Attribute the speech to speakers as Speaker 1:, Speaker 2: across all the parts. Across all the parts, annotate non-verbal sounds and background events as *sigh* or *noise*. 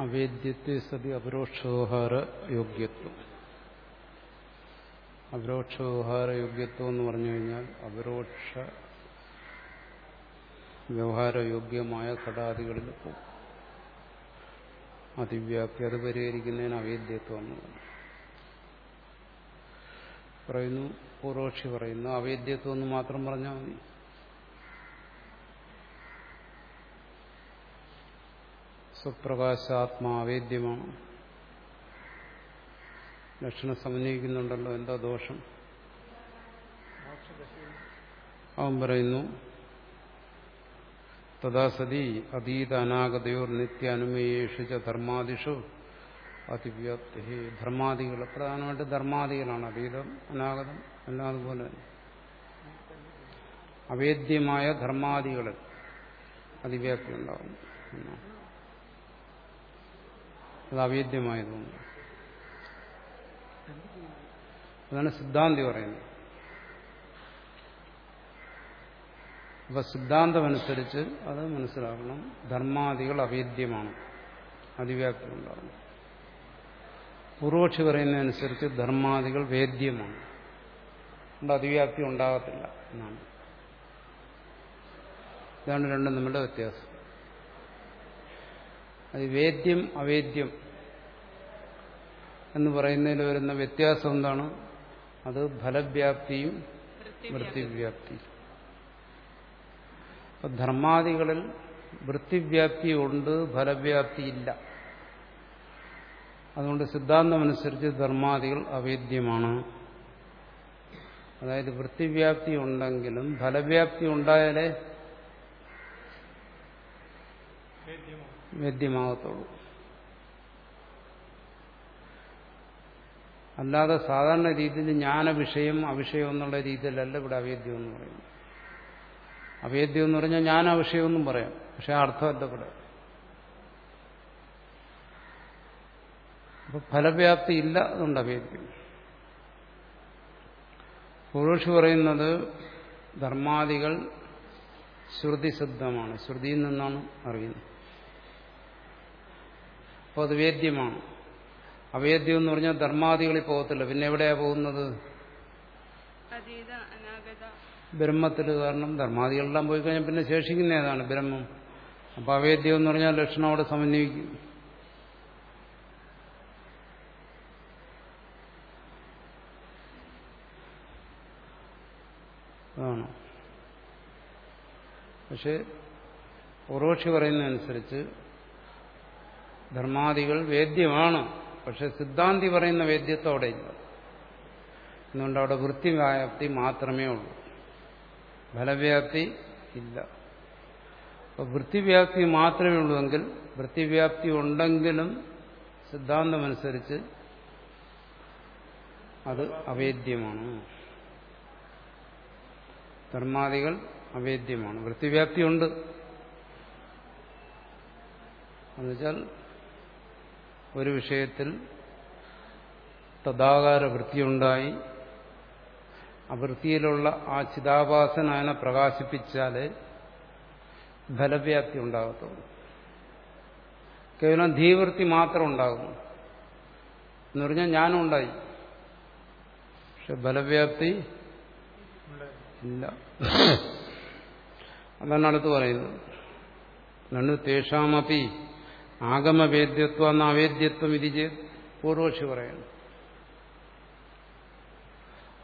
Speaker 1: അവേദ്യത്വ സതി അപരോക്ഷോഹാര യോഗ്യത്വം. അപരോക്ഷോഹാര യോഗ്യത്വം എന്ന് പറഞ്ഞു കഴിഞ്ഞാൽ അപരോക്ഷ വ്യവഹാരയോഗ്യമായ ഘടാദികളിൽ പോകും. അതിവ്യാപ്തി അത് പരിഹരിക്കുന്നതിന് അവേദ്യത്വം എന്ന് പറഞ്ഞു. പറയുന്നു പൂർവക്ഷി പറയുന്നു അവേദ്യത്വം എന്ന് മാത്രം പറഞ്ഞാൽ മതി. സ്വപ്രകാശാത്മാവേദ്യമാണ് ലക്ഷണം സമന്വയിക്കുന്നുണ്ടല്ലോ എന്താ ദോഷം? അവൻ പറയുന്നു തഥാ സതി അതീത അനാഗതയോർ നിത്യാനുമയേഷു ച ധർമാദിഷു അതിവ്യാപ്തി ധർമാദികൾ പ്രധാനമായിട്ട് ധർമാദികളാണ് അതീതം അനാഗതം എല്ലാം അതുപോലെ അവേദ്യമായ ധർമാദികളിൽ അതിവ്യാപ്തി ഉണ്ടാകും അത് അവേദ്യമായതുകൊണ്ട് അതാണ് സിദ്ധാന്തി പറയുന്നത്. അപ്പൊ സിദ്ധാന്തമനുസരിച്ച് അത് മനസ്സിലാക്കണം ധർമാദികൾ അവേദ്യമാണ്. അതിവ്യാപ്തി ഉണ്ടാകണം. പൂർവക്ഷി പറയുന്നതനുസരിച്ച് ധർമാദികൾ വേദ്യമാണ്. അതുകൊണ്ട് അതിവ്യാപ്തി ഉണ്ടാകത്തില്ല എന്നാണ്. ഇതാണ് രണ്ടും നമ്മുടെ വ്യത്യാസം. അത് വേദ്യം അവേദ്യം എന്ന് പറയുന്നതിൽ വരുന്ന വ്യത്യാസം എന്താണ്? അത് ഫലവ്യാപ്തിയും വൃത്തിവ്യാപ്തിയും. അപ്പൊ ധർമാദികളിൽ വൃത്തിവ്യാപ്തി ഉണ്ട് ഫലവ്യാപ്തി ഇല്ല. അതുകൊണ്ട് സിദ്ധാന്തമനുസരിച്ച് ധർമാദികൾ അവേദ്യമാണ്. അതായത് വൃത്തിവ്യാപ്തി ഉണ്ടെങ്കിലും ഫലവ്യാപ്തി ഉണ്ടായാലേ വേദ്യമാകത്തുള്ളൂ അല്ലാതെ സാധാരണ രീതിയിൽ ജ്ഞാനവിഷയം അവിഷയം എന്നുള്ള രീതിയിലല്ല ഇവിടെ അവേദ്യം എന്ന് പറയുന്നത്. അവേദ്യം എന്ന് പറഞ്ഞാൽ ജ്ഞാന എന്നും പറയാം പക്ഷെ അർത്ഥമല്ല ഇവിടെ അപ്പൊ ഫലവ്യാപ്തി ഇല്ല അതുകൊണ്ട് അവേദ്യം. പുരുഷ് പറയുന്നത് ധർമാദികൾ ശ്രുതിസിദ്ധമാണ് ശ്രുതിയിൽ നിന്നാണ് അറിയുന്നത്. അപ്പോൾ അത് വേദ്യമാണ്. അവേദ്യം എന്ന് പറഞ്ഞാൽ ധർമാദികളിൽ പോകത്തില്ല. പിന്നെ എവിടെയാ പോകുന്നത്? ബ്രഹ്മത്തിൽ കാരണം ധർമാദികളെല്ലാം പോയി കഴിഞ്ഞാൽ പിന്നെ ശേഷിക്കുന്ന ഏതാണ്? ബ്രഹ്മം. അപ്പൊ അവേദ്യം എന്ന് പറഞ്ഞാൽ ലക്ഷണം അവിടെ സമന്വയിക്കും. അതാണ്. പക്ഷെ ഉറോക്ഷി പറയുന്നതനുസരിച്ച് ധർമാദികൾ വേദ്യമാണ്. പക്ഷെ സിദ്ധാന്തി പറയുന്ന വേദ്യത്വം അവിടെ ഇല്ല എന്നുകൊണ്ട് അവിടെ വൃത്തിവ്യാപ്തി മാത്രമേ ഉള്ളൂ? ഫലവ്യാപ്തി ഇല്ല. അപ്പൊ വൃത്തിവ്യാപ്തി മാത്രമേ ഉള്ളൂവെങ്കിൽ വൃത്തിവ്യാപ്തി ഉണ്ടെങ്കിലും സിദ്ധാന്തമനുസരിച്ച് അത് അവേദ്യമാണ്. ധർമാദികൾ അവേദ്യമാണ്. വൃത്തിവ്യാപ്തി ഉണ്ട്. എന്നുവെച്ചാൽ ഒരു വിഷയത്തിൽ തഥാകാര വൃത്തിയുണ്ടായി. വൃത്തിയിലുള്ള ആ ചിതാഭാസന പ്രകാശിപ്പിച്ചാലേ ഫലവ്യാപ്തി ഉണ്ടാകത്തുള്ളൂ. കേവലം ധീവൃത്തി മാത്രം ഉണ്ടാകുന്നു. എന്ന് പറഞ്ഞാൽ ഞാനും ഉണ്ടായി പക്ഷെ ഫലവ്യാപ്തി ഇല്ല. അതാണ് അടുത്ത് പറയുന്നത്. നണ്ണു തേഷാമപി ആഗമവേദ്യത്വം എന്ന അവേദ്യത്വം ഇത് ചെയ്ത് പൂർവക്ഷി പറയുന്നു.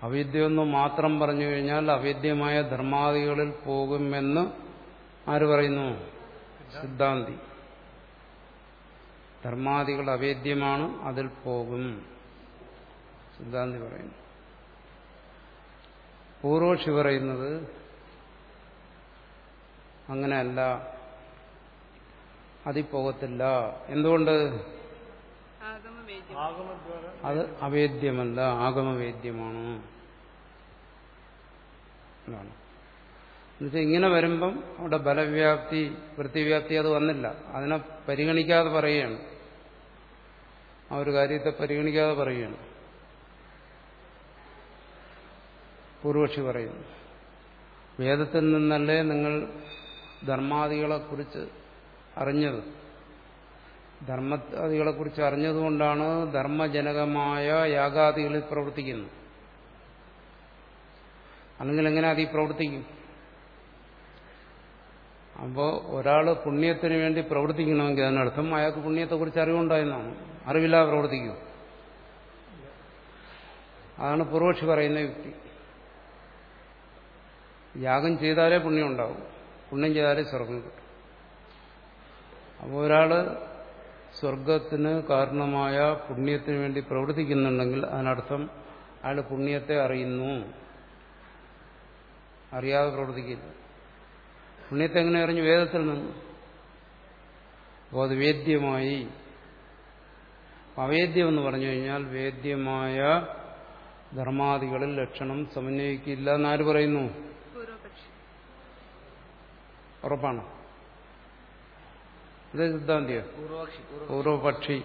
Speaker 1: അവേദ്യമെന്ന് മാത്രം പറഞ്ഞു കഴിഞ്ഞാൽ അവേദ്യമായ ധർമാദികളിൽ പോകുമെന്ന് ആര് പറയുന്നു? സിദ്ധാന്തി. ധർമാദികൾ അവേദ്യമാണ് അതിൽ പോകും. സിദ്ധാന്തി പറയുന്നു. പൂർവക്ഷി പറയുന്നത് അങ്ങനെയല്ല. അതിൽ പോകത്തില്ല എന്തുകൊണ്ട്? അത് അവേദ്യമല്ല ആഗമവേദ്യമാണ്. എന്നുവെച്ചാൽ ഇങ്ങനെ വരുമ്പം അവിടെ ബലവ്യാപ്തി വൃത്തിവ്യാപ്തി അത് വന്നില്ല. അതിനെ പരിഗണിക്കാതെ പറയുകയാണ്. ആ ഒരു കാര്യത്തെ പരിഗണിക്കാതെ പറയുകയാണ്. പൂർവക്ഷി പറയുന്നു. വേദത്തിൽ നിന്നല്ലേ നിങ്ങൾ ധർമാദികളെക്കുറിച്ച് അറിഞ്ഞത്. ധർമ്മാദികളെ കുറിച്ച് അറിഞ്ഞതുകൊണ്ടാണ് ധർമ്മജനകമായ യാഗാദികളിൽ പ്രവർത്തിക്കുന്നത്. അല്ലെങ്കിൽ എങ്ങനെ അതിൽ പ്രവർത്തിക്കും? അപ്പോൾ ഒരാൾ പുണ്യത്തിന് വേണ്ടി പ്രവർത്തിക്കണമെങ്കിൽ അതിനർത്ഥം അയാൾക്ക് പുണ്യത്തെക്കുറിച്ച് അറിവുണ്ടായെന്നാണ്. അറിവില്ലാതെ പ്രവർത്തിക്കൂ. അതാണ് പൂർവക്ഷി പറയുന്ന യുക്തി. യാഗം ചെയ്താലേ പുണ്യം ഉണ്ടാവും. പുണ്യം ചെയ്താലേ സ്വർഗം കിട്ടും. അപ്പോൾ ഒരാൾ സ്വർഗത്തിന് കാരണമായ പുണ്യത്തിന് വേണ്ടി പ്രവർത്തിക്കുന്നുണ്ടെങ്കിൽ അതിനർത്ഥം അയാൾ പുണ്യത്തെ അറിയുന്നു. അറിയാതെ പ്രവർത്തിക്കുന്നു പുണ്യത്തെ എങ്ങനെ അറിഞ്ഞു? വേദത്തിൽ നിന്ന്. അപ്പോൾ അത് വേദ്യമായി. അവേദ്യം എന്ന് പറഞ്ഞു കഴിഞ്ഞാൽ വേദ്യമായ ധർമാദികളിൽ ലക്ഷണം സമന്വയിക്കില്ല എന്നാര് പറയുന്നു?
Speaker 2: ഉറപ്പാണോ
Speaker 1: ഉറപ്പാണ്? ഇത് സിദ്ധാന്തിയോ.
Speaker 3: പൂർവപക്ഷി പൂർവ
Speaker 1: പൂർവപക്ഷി.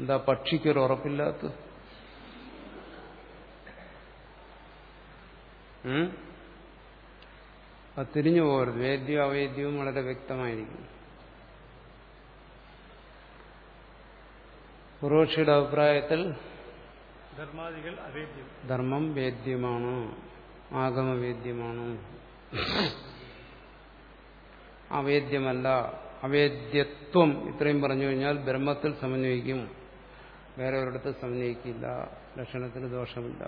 Speaker 1: എന്താ പക്ഷിക്കൊരു ഉറപ്പില്ലാത്ത? അത് തിരിഞ്ഞു പോകരുത്. വേദ്യവും അവേദ്യവും വളരെ വ്യക്തമായിരിക്കും. പൂർവക്ഷിയുടെ അഭിപ്രായത്തിൽ ധർമ്മം വേദ്യമാണ്. ആഗമവേദ്യമാണ്. *coughs* അവേദ്യമല്ല. അവേദ്യത്വം ഇത്രയും പറഞ്ഞു കഴിഞ്ഞാൽ ബ്രഹ്മത്തിൽ സമന്വയിക്കും. വേറെ ഒരിടത്ത് സമന്വയിക്കില്ല. ലക്ഷണത്തിന് ദോഷമില്ല.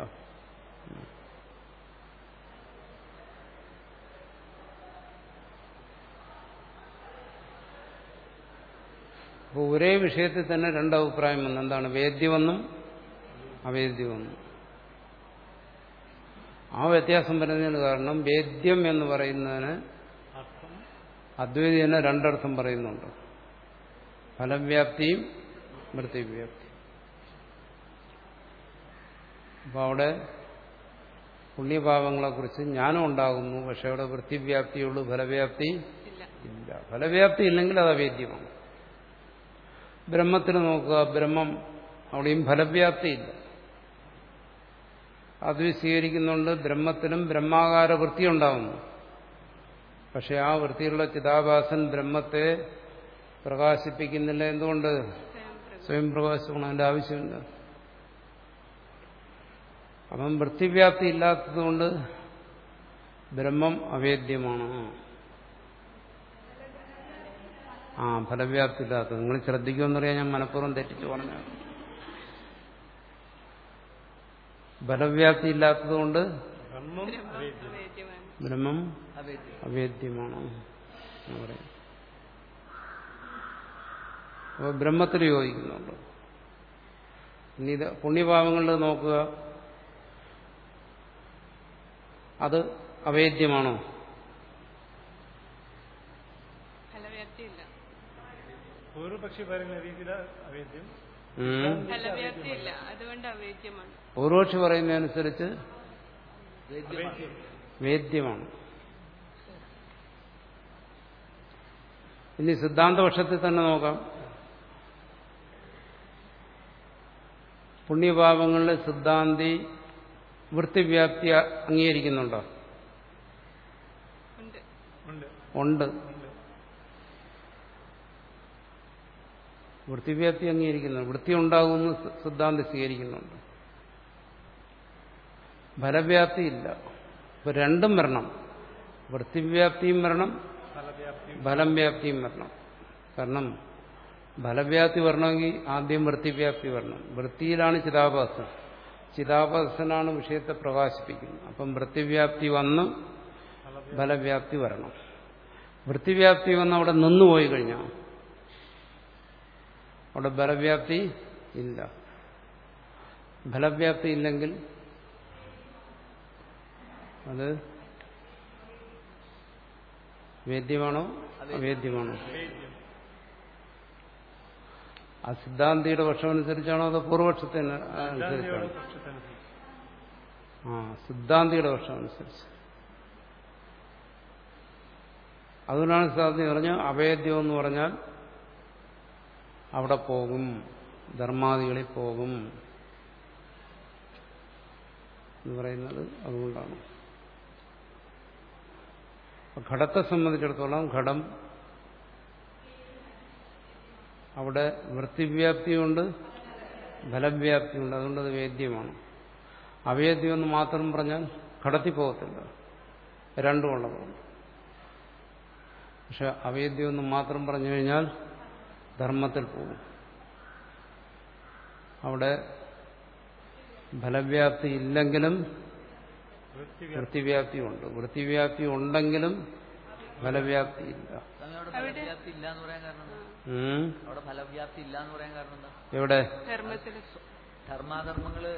Speaker 1: അപ്പോൾ ഒരേ വിഷയത്തിൽ തന്നെ രണ്ട് അഭിപ്രായം വന്നു. എന്താണ്? വേദ്യമെന്നും അവേദ്യമെന്നും. ആ വ്യത്യാസം വരുന്നതിന് കാരണം വേദ്യം എന്ന് പറയുന്നതിന് അദ്വൈതി തന്നെ രണ്ടർത്ഥം പറയുന്നുണ്ട്. ഫലവ്യാപ്തിയും വൃത്തിവ്യാപ്തി അപ്പൊ അവിടെ പുണ്യഭാവങ്ങളെക്കുറിച്ച് ജ്ഞാനം ഉണ്ടാകുന്നു പക്ഷെ അവിടെ വൃത്തിവ്യാപ്തിയുള്ളൂ ഫലവ്യാപ്തി
Speaker 2: ഇല്ല.
Speaker 1: ഇല്ല. ഫലവ്യാപ്തി ഇല്ലെങ്കിൽ അത് അവേദ്യമാണ്. ബ്രഹ്മത്തിന് നോക്കുക ബ്രഹ്മം അവിടെയും ഫലവ്യാപ്തിയില്ല അത് സ്വീകരിക്കുന്നുണ്ട് ബ്രഹ്മത്തിനും ബ്രഹ്മാകാര വൃത്തി ഉണ്ടാകുന്നു. പക്ഷെ ആ വൃത്തിയുള്ള ചിതാഭാസൻ ബ്രഹ്മത്തെ പ്രകാശിപ്പിക്കുന്നില്ല എന്തുകൊണ്ട്?
Speaker 2: സ്വയം
Speaker 1: പ്രകാശിക്കണം അതിന്റെ ആവശ്യമില്ല. അപ്പം വൃത്തിവ്യാപ്തി ഇല്ലാത്തതുകൊണ്ട് ബ്രഹ്മം അവേദ്യമാണ്. ആ ഫലവ്യാപ്തി ഇല്ലാത്തത്. നിങ്ങൾ ശ്രദ്ധിക്കുമെന്നറിയാൻ ഞാൻ മനഃപൂർവം തെറ്റിച്ചു പറഞ്ഞു ഫലവ്യാപ്തി ഇല്ലാത്തതുകൊണ്ട്
Speaker 4: ബ്രഹ്മം അവേദ്യം.
Speaker 2: വേദ്യമാണ്
Speaker 1: ബ്രഹ്മം
Speaker 3: അവേദ്യം
Speaker 1: അവേദ്യമാണ് എന്ന് പറയും. അപ്പോൾ ബ്രഹ്മത്തിൽ യോജിക്കുന്നുണ്ട് ഇനി ഇത് പുണ്യഭാവങ്ങളിൽ നോക്കുക. അത് അവേദ്യമാണോ?
Speaker 4: പൂർവപക്ഷി പറയുന്ന രീതിയിൽ അവേദ്യം.
Speaker 1: പൂർവപക്ഷി പറയുന്നതനുസരിച്ച്
Speaker 3: വേദ്യമാണ്.
Speaker 1: ഇനി സിദ്ധാന്തപക്ഷത്തിൽ തന്നെ നോക്കാം. പുണ്യപാപങ്ങളിൽ സിദ്ധാന്തി വൃത്തിവ്യാപ്തി അംഗീകരിക്കുന്നുണ്ടോ?
Speaker 2: ഉണ്ട്.
Speaker 1: വൃത്തിവ്യാപ്തി അംഗീകരിക്കുന്നു വൃത്തി ഉണ്ടാകുമെന്ന് സിദ്ധാന്തി സ്വീകരിക്കുന്നുണ്ട്. ഫലവ്യാപ്തി ഇല്ല. ഇപ്പൊ രണ്ടും വരണം. വൃത്തിവ്യാപ്തിയും വരണം ഫലം വ്യാപ്തിയും വരണം. കാരണം ഫലവ്യാപ്തി വരണമെങ്കിൽ ആദ്യം വൃത്തിവ്യാപ്തി വരണം. വൃത്തിയിലാണ് ചിതാഭാസൻ ചിതാഭാസനാണ് വിഷയത്തെ പ്രകാശിപ്പിക്കുന്നത്. അപ്പം വൃത്തിവ്യാപ്തി വന്ന് ഫലവ്യാപ്തി. വരണം. വൃത്തിവ്യാപ്തി വന്ന് അവിടെ നിന്നുപോയി കഴിഞ്ഞാൽ അവിടെ ബലവ്യാപ്തി ഇല്ല. ഫലവ്യാപ്തി ഇല്ലെങ്കിൽ അത് വേദ്യമാണോ? അവേദ്യമാണോ? ആ സിദ്ധാന്തിയുടെ പക്ഷം അനുസരിച്ചാണോ അതോ പൂർവപക്ഷത്തിന് അനുസരിച്ചാണോ? ആ സിദ്ധാന്തിയുടെ പക്ഷം അനുസരിച്ച് അതുകൊണ്ടാണ് സിദ്ധാന്തി പറഞ്ഞ അവേദ്യം എന്ന് പറഞ്ഞാൽ അവിടെ പോകും ധർമാദികളിൽ പോകും എന്ന് പറയുന്നത് അതുകൊണ്ടാണ്. ഘടത്തെ സംബന്ധിച്ചിടത്തോളം ഘടം അവിടെ വൃത്തിവ്യാപ്തിയുണ്ട് ഫലവ്യാപ്തിയുണ്ട് അതുകൊണ്ട് അത് വേദ്യമാണ്. അവേദ്യം എന്ന് മാത്രം പറഞ്ഞാൽ കടത്തിപ്പോകത്തില്ല രണ്ടും ഉള്ളതുകൊണ്ട്. പക്ഷെ അവേദ്യം എന്ന് മാത്രം പറഞ്ഞു കഴിഞ്ഞാൽ ധർമ്മത്തിൽ പോകും. അവിടെ ഫലവ്യാപ്തി ഇല്ലെങ്കിലും
Speaker 4: വൃത്തി
Speaker 1: വൃത്തിവ്യാപ്തി ഉണ്ട്. വൃത്തിവ്യാപ്തി ഉണ്ടെങ്കിലും ഫലവ്യാപ്തി ഇല്ല. എവിടെ?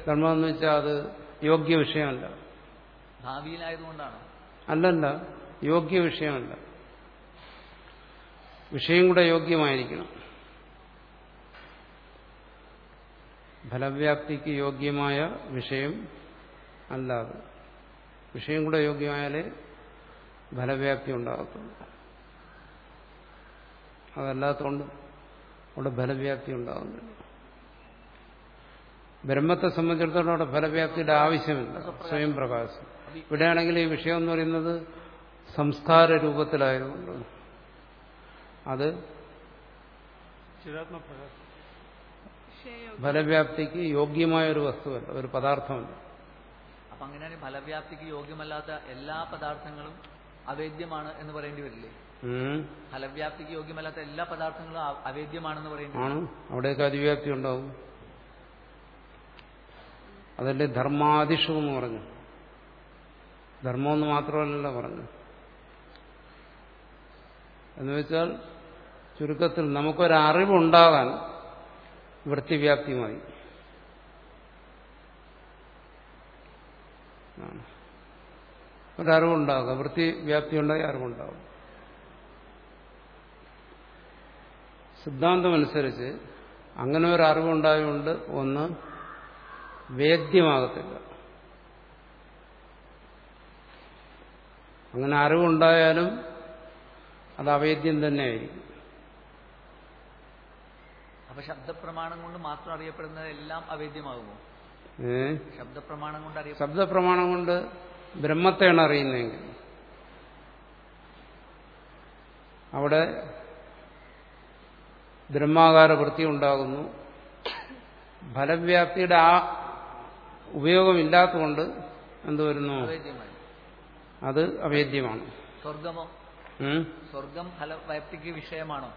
Speaker 1: ധർമ്മ എന്ന് വെച്ചാൽ അത് യോഗ്യ വിഷയമല്ല.
Speaker 3: ഭാവിയിലായതുകൊണ്ടാണ്?
Speaker 1: അല്ലല്ല യോഗ്യ വിഷയമല്ല. വിഷയം കൂടെ യോഗ്യമായിരിക്കണം. ഫലവ്യാപ്തിക്ക് യോഗ്യമായ വിഷയം അല്ല അത്. വിഷയം കൂടെ യോഗ്യമായാലേ ഫലവ്യാപ്തി ഉണ്ടാകത്തുള്ളൂ. അതല്ലാത്തതുകൊണ്ട് അവിടെ ഫലവ്യാപ്തി ഉണ്ടാകുന്നില്ല. ബ്രഹ്മത്തെ സംബന്ധിച്ചിടത്തോളം അവിടെ ഫലവ്യാപ്തിയുടെ ആവശ്യമില്ല സ്വയം പ്രകാശം ഇവിടെയാണെങ്കിൽ ഈ വിഷയം എന്ന് പറയുന്നത് സംസ്കാര രൂപത്തിലായതുകൊണ്ട് അത് ഫലവ്യാപ്തിക്ക് യോഗ്യമായ ഒരു വസ്തുവല്ല ഒരു പദാർത്ഥമല്ല.
Speaker 3: അപ്പൊ അങ്ങനെയാണ് ഫലവ്യാപ്തിക്ക് യോഗ്യമല്ലാത്ത എല്ലാ പദാർത്ഥങ്ങളും അവേദ്യമാണ് എന്ന് പറയേണ്ടി വരില്ലേ? ഫലവ്യാപ്തിക്ക് യോഗ്യമല്ലാത്ത എല്ലാ പദാർത്ഥങ്ങളും അവേദ്യമാണെന്ന് പറയേണ്ടി
Speaker 1: ആണ്. അവിടെയൊക്കെ അതിവ്യാപ്തി ഉണ്ടാവും. അതല്ലേ ധർമാദിഷു എന്ന് പറഞ്ഞു. ധർമ്മമെന്ന് മാത്രമല്ല പറഞ്ഞു. എന്ന് വെച്ചാൽ ചുരുക്കത്തിൽ നമുക്കൊരറിവുണ്ടാകാൻ വൃത്തിവ്യാപ്തി മതി ആണ്. വൃത്തി വ്യാപ്തി ഉണ്ടായി അറിവുണ്ടാകും. സിദ്ധാന്തമനുസരിച്ച് അങ്ങനെ ഒരു അറിവുണ്ടായതുകൊണ്ട് ഒന്ന് വേദ്യമാകത്തില്ല. അങ്ങനെ അറിവുണ്ടായാലും അത് അവേദ്യം തന്നെയായിരിക്കും.
Speaker 3: അപ്പൊ ശബ്ദപ്രമാണം കൊണ്ട് മാത്രം അറിയപ്പെടുന്നത് എല്ലാം അവേദ്യമാകുമോ? ശബ്ദപ്രമാണം കൊണ്ട്
Speaker 1: ശബ്ദപ്രമാണം കൊണ്ട് ബ്രഹ്മത്തെയാണ് അറിയുന്നതെങ്കിൽ. അവിടെ ബ്രഹ്മാകാര വൃത്തി ഉണ്ടാകുന്നു ഫലവ്യാപ്തിയുടെ ആ ഉപയോഗമില്ലാത്തതുകൊണ്ട് എന്ത് വരുന്നു? അത് അവേദ്യമാണ്.
Speaker 3: സ്വർഗമോ? സ്വർഗം ഫലവ്യാപ്തിക്ക് വിഷയമാണോ?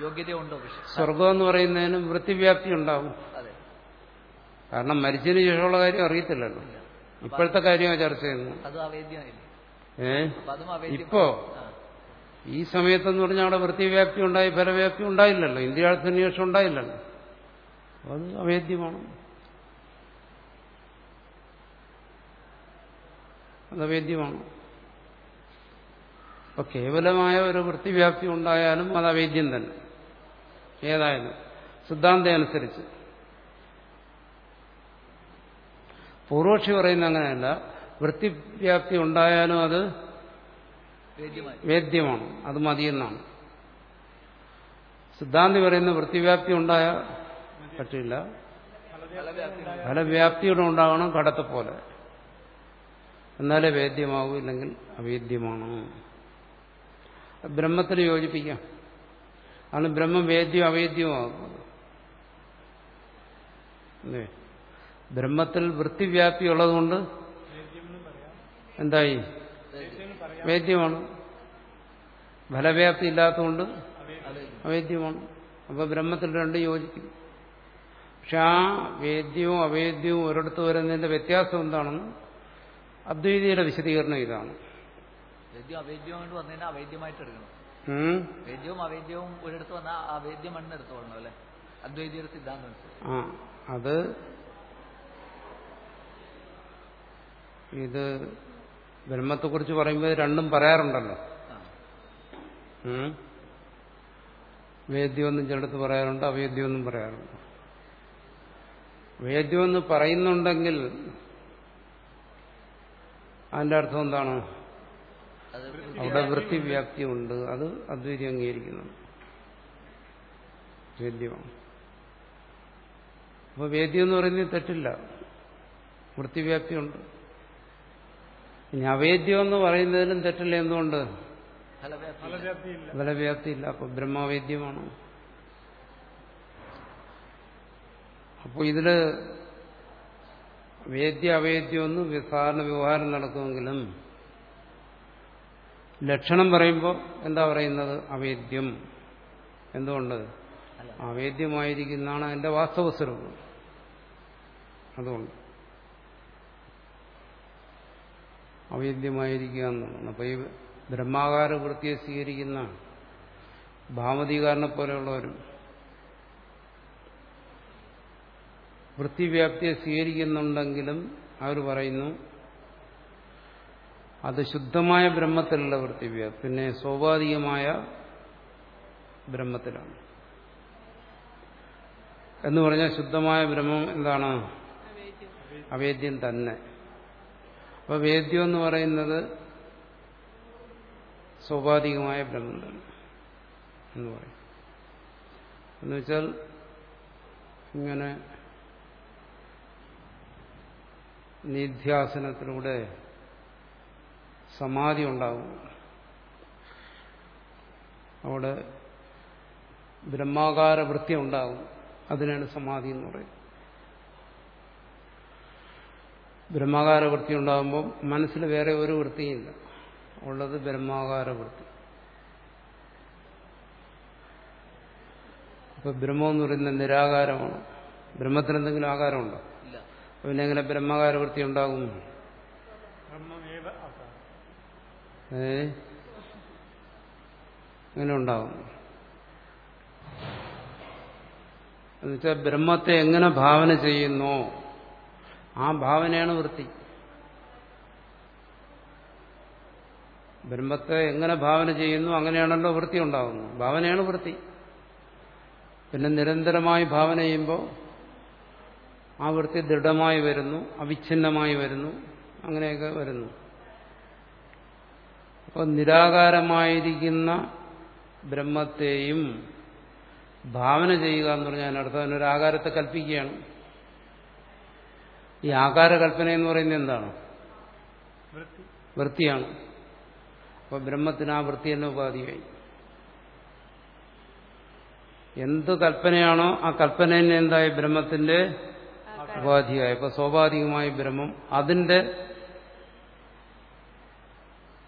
Speaker 3: യോഗ്യതയുണ്ടോ?
Speaker 1: സ്വർഗം എന്ന് പറയുന്നതിനും വൃത്തിവ്യാപ്തി ഉണ്ടാവും
Speaker 3: അതെ
Speaker 1: കാരണം മരിച്ചതിന് ശേഷമുള്ള കാര്യം അറിയത്തില്ലല്ലോ. ഇപ്പോഴത്തെ കാര്യമാണ് ചർച്ച ചെയ്യുന്നത്. ഇപ്പോ ഈ സമയത്തെന്ന് പറഞ്ഞാൽ അവിടെ വൃത്തിവ്യാപ്തി ഉണ്ടായി ഫലവ്യാപ്തി ഉണ്ടായില്ലല്ലോ. ഇന്ത്യ അന്വേഷണം ഉണ്ടായില്ലല്ലോ. അത് അവേദ്യമാണ്. അത് അവേദ്യമാണ്. അപ്പൊ കേവലമായ ഒരു വൃത്തിവ്യാപ്തി ഉണ്ടായാലും അത് അവേദ്യം തന്നെ. ഏതായാലും സിദ്ധാന്തം അനുസരിച്ച് പൂർവക്ഷി പറയുന്ന അങ്ങനെയല്ല. വൃത്തിവ്യാപ്തി ഉണ്ടായാലും അത് വേദ്യമാണ്. അത് മതിയെന്നാണ്. സിദ്ധാന്തി പറയുന്ന വൃത്തിവ്യാപ്തി ഉണ്ടായ പറ്റില്ല.
Speaker 3: ഫലവ്യാപ്തി
Speaker 1: ഫലവ്യാപ്തിയുടെ ഉണ്ടാകണം കടത്തെ പോലെ. എന്നാലേ വേദ്യമാകൂ ഇല്ലെങ്കിൽ അവേദ്യമാണ്. ബ്രഹ്മത്തിന് യോജിപ്പിക്കാം. അതാണ് ബ്രഹ്മം വേദ്യം അവേദ്യമാകുന്നത് ബ്രഹ്മത്തിൽ വൃത്തിവ്യാപ്തി ഉള്ളതുകൊണ്ട് എന്തായി? വേദ്യമാണ് ഫലവ്യാപ്തി ഇല്ലാത്തതുകൊണ്ട്
Speaker 3: അവേദ്യം
Speaker 1: അവേദ്യമാണ്. അപ്പൊ ബ്രഹ്മത്തിൽ രണ്ടും യോജിക്കും. പക്ഷെ ആ വേദ്യവും അവേദ്യവും ഒരിടത്ത് വരുന്നതിന്റെ വ്യത്യാസം എന്താണെന്ന് അദ്വൈതിയുടെ വിശദീകരണം ഇതാണ്.
Speaker 3: വേദ്യം അവേദ്യവും കൊണ്ട് വന്നതിനെ അവേദ്യമായിട്ട് എടുക്കണം
Speaker 1: ഉം?
Speaker 3: വേദ്യവും അവേദ്യവും ഒരിടത്ത് വന്നാൽ അവേദ്യമാണെന്ന് എടുത്തോളണം അല്ലെ അദ്വൈതിയുടെ സിദ്ധാന്തം അനുസരിച്ച്
Speaker 1: ആ അത് ഇത് ബ്രഹ്മത്തെക്കുറിച്ച് പറയുമ്പോൾ രണ്ടും പറയാറുണ്ടല്ലോ. വേദ്യമൊന്നും ചിലടത്ത് പറയാറുണ്ട് അവേദ്യമൊന്നും പറയാറുണ്ട്. വേദ്യമെന്ന് പറയുന്നുണ്ടെങ്കിൽ അതിന്റെ അർത്ഥം എന്താണ്?
Speaker 3: അവിടെ
Speaker 1: അവിടെ വൃത്തിവ്യാപ്തി ഉണ്ട് അത് അദ്വൈതി അംഗീകരിക്കുന്നു വേദ്യമാണ് അപ്പൊ വേദ്യം എന്ന് പറയുന്നത് തെറ്റില്ല. വൃത്തിവ്യാപ്തി ഉണ്ട് ഇനി അവേദ്യം എന്ന് പറയുന്നതിലും തെറ്റില്ല എന്തുകൊണ്ട്?
Speaker 3: ഫലവ്യാപ്തി
Speaker 4: ഫലവ്യാപ്തിയില്ല.
Speaker 1: അപ്പൊ ബ്രഹ്മവേദ്യമാണ്. അപ്പോൾ ഇതിൽ വേദ്യ അവേദ്യം എന്ന് സാധാരണ വ്യവഹാരം നടക്കുമെങ്കിലും ലക്ഷണം പറയുമ്പോൾ എന്താ പറയുന്നത്? അവേദ്യം. എന്തുകൊണ്ട്? അവേദ്യമായിരിക്കുന്നതാണ് അതിന്റെ വാസ്തവസ്വരൂപം. അതുകൊണ്ട്. അവേദ്യമായിരിക്കുക എന്നുള്ളതാണ് അപ്പൊ ഈ ബ്രഹ്മാകാര വൃത്തിയെ സ്വീകരിക്കുന്ന ഭാമതികാരനെ പോലെയുള്ളവരും വൃത്തിവ്യാപ്തിയെ സ്വീകരിക്കുന്നുണ്ടെങ്കിലും അവർ പറയുന്നു അത് ശുദ്ധമായ ബ്രഹ്മത്തിലുള്ള വൃത്തിവ്യാപ്തി പിന്നെ സ്വാഭാവികമായ ബ്രഹ്മത്തിലാണ്. എന്ന് പറഞ്ഞാൽ ശുദ്ധമായ ബ്രഹ്മം എന്താണ്?
Speaker 2: അവേദ്യം
Speaker 1: തന്നെ. അപ്പൊ വേദ്യം എന്ന് പറയുന്നത് സ്വാഭാവികമായ ബ്രഹ്മം എന്ന് പറയും. എന്നുവെച്ചാൽ ഇങ്ങനെ നിധ്യാസനത്തിലൂടെ സമാധി ഉണ്ടാകും അവിടെ ബ്രഹ്മാകാര വൃത്തി ഉണ്ടാകും അതിനാണ് സമാധി എന്ന് പറയുന്നത്. ബ്രഹ്മാകാര വൃത്തി ഉണ്ടാകുമ്പോൾ മനസ്സിൽ വേറെ ഒരു വൃത്തിയില്ല. ഉള്ളത് ബ്രഹ്മാകാര വൃത്തി അപ്പൊ ബ്രഹ്മം എന്ന് പറയുന്നത് നിരാകാരമാണ്. ബ്രഹ്മത്തിന് എന്തെങ്കിലും ആകാരമുണ്ടോ? പിന്നെ എങ്ങനെ ബ്രഹ്മാകാര വൃത്തി ഉണ്ടാകും?
Speaker 4: ബ്രഹ്മമേവ ആകാരം.
Speaker 1: ഏ? എങ്ങനെ ഉണ്ടാകും? എന്നുവെച്ചാൽ ബ്രഹ്മത്തെ എങ്ങനെ ഭാവന ചെയ്യുന്നോ? ആ ഭാവനയാണ് വൃത്തി. ബ്രഹ്മത്തെ എങ്ങനെ ഭാവന ചെയ്യുന്നു അങ്ങനെയാണല്ലോ വൃത്തി ഉണ്ടാകുന്നത് ഭാവനയാണ് വൃത്തി. പിന്നെ നിരന്തരമായി ഭാവന ചെയ്യുമ്പോൾ ആ വൃത്തി ദൃഢമായി വരുന്നു അവിഛിന്നമായി വരുന്നു അങ്ങനെയൊക്കെ വരുന്നു. അപ്പോൾ നിരാകാരമായിരിക്കുന്ന ബ്രഹ്മത്തെയും ഭാവന ചെയ്യുക എന്ന് പറഞ്ഞാൽ അതിനർത്ഥം അതിനൊരാകാരത്തെ കൽപ്പിക്കുകയാണ്. ഈ ആകാരകൽപ്പന എന്ന് പറയുന്നത് എന്താണ്?
Speaker 4: വൃത്തി
Speaker 1: വൃത്തിയാണ്. അപ്പൊ ബ്രഹ്മത്തിന് ആ വൃത്തി തന്നെ ഉപാധിയായി എന്ത് കൽപ്പനയാണോ ആ കൽപ്പന തന്നെ എന്തായി? ബ്രഹ്മത്തിന്റെ ഉപാധിയായി. അപ്പൊ സ്വാഭാവികമായി ബ്രഹ്മം അതിന്റെ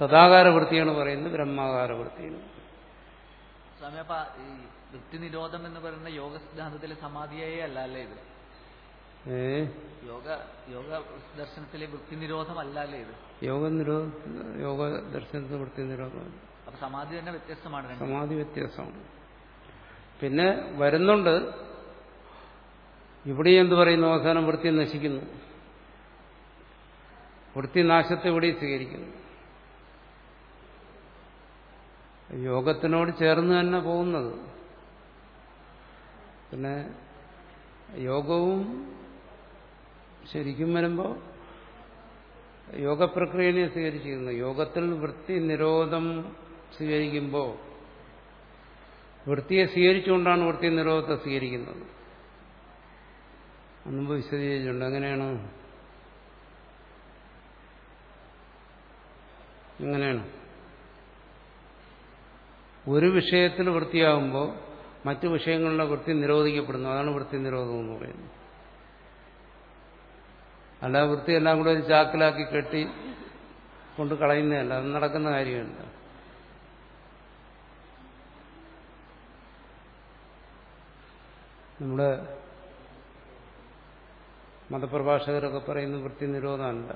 Speaker 1: തഥാകാര വൃത്തിയാണ് പറയുന്നത് ബ്രഹ്മാകാര വൃത്തിയാണ്
Speaker 3: സ്വാമി അപ്പൊ ഈ വൃത്തി നിരോധം എന്ന് പറയുന്ന യോഗ സിദ്ധാന്തത്തിലെ സമാധിയേ അല്ല അല്ലേ ഇത്? യോഗ യോഗ ദർശനത്തിലെ വൃത്തി നിരോധം അല്ല ഇത്?
Speaker 1: യോഗ നിരോധ യോഗ ദർശനത്തിന് വൃത്തി നിരോധം
Speaker 3: അപ്പൊ സമാധി തന്നെ വ്യത്യസ്തമാണ്.
Speaker 1: സമാധി വ്യത്യാസമാണ് പിന്നെ വരുന്നുണ്ട്. ഇവിടെ എന്ത് പറയുന്നു? അവസാനം വൃത്തി നശിക്കുന്നു. വൃത്തി നാശത്തെ ഇവിടെ സ്വീകരിക്കുന്നു. യോഗത്തിനോട് ചേർന്ന് തന്നെ പോകുന്നത്. പിന്നെ യോഗവും ശരിക്കും വരുമ്പോൾ യോഗപ്രക്രിയനെ സ്വീകരിച്ചിരുന്നു യോഗത്തിൽ വൃത്തി നിരോധം സ്വീകരിക്കുമ്പോൾ വൃത്തിയെ സ്വീകരിച്ചുകൊണ്ടാണ് വൃത്തി നിരോധത്തെ സ്വീകരിക്കുന്നത്. മുമ്പ് വിശദീകരിച്ചിട്ടുണ്ട്. എങ്ങനെയാണ്? എങ്ങനെയാണ്? ഒരു വിഷയത്തിൽ വൃത്തിയാകുമ്പോൾ മറ്റു വിഷയങ്ങളിലെ വൃത്തി നിരോധിക്കപ്പെടുന്നു. അതാണ് വൃത്തി നിരോധം എന്ന് പറയുന്നത്. അല്ല വൃത്തി എല്ലാം കൂടെ ഒരു ചാക്കിലാക്കി കെട്ടി കൊണ്ട് കളയുന്നതല്ല അത് നടക്കുന്ന കാര്യമല്ല. നമ്മുടെ മതപ്രഭാഷകരൊക്കെ പറയുന്ന വൃത്തി നിരോധമല്ല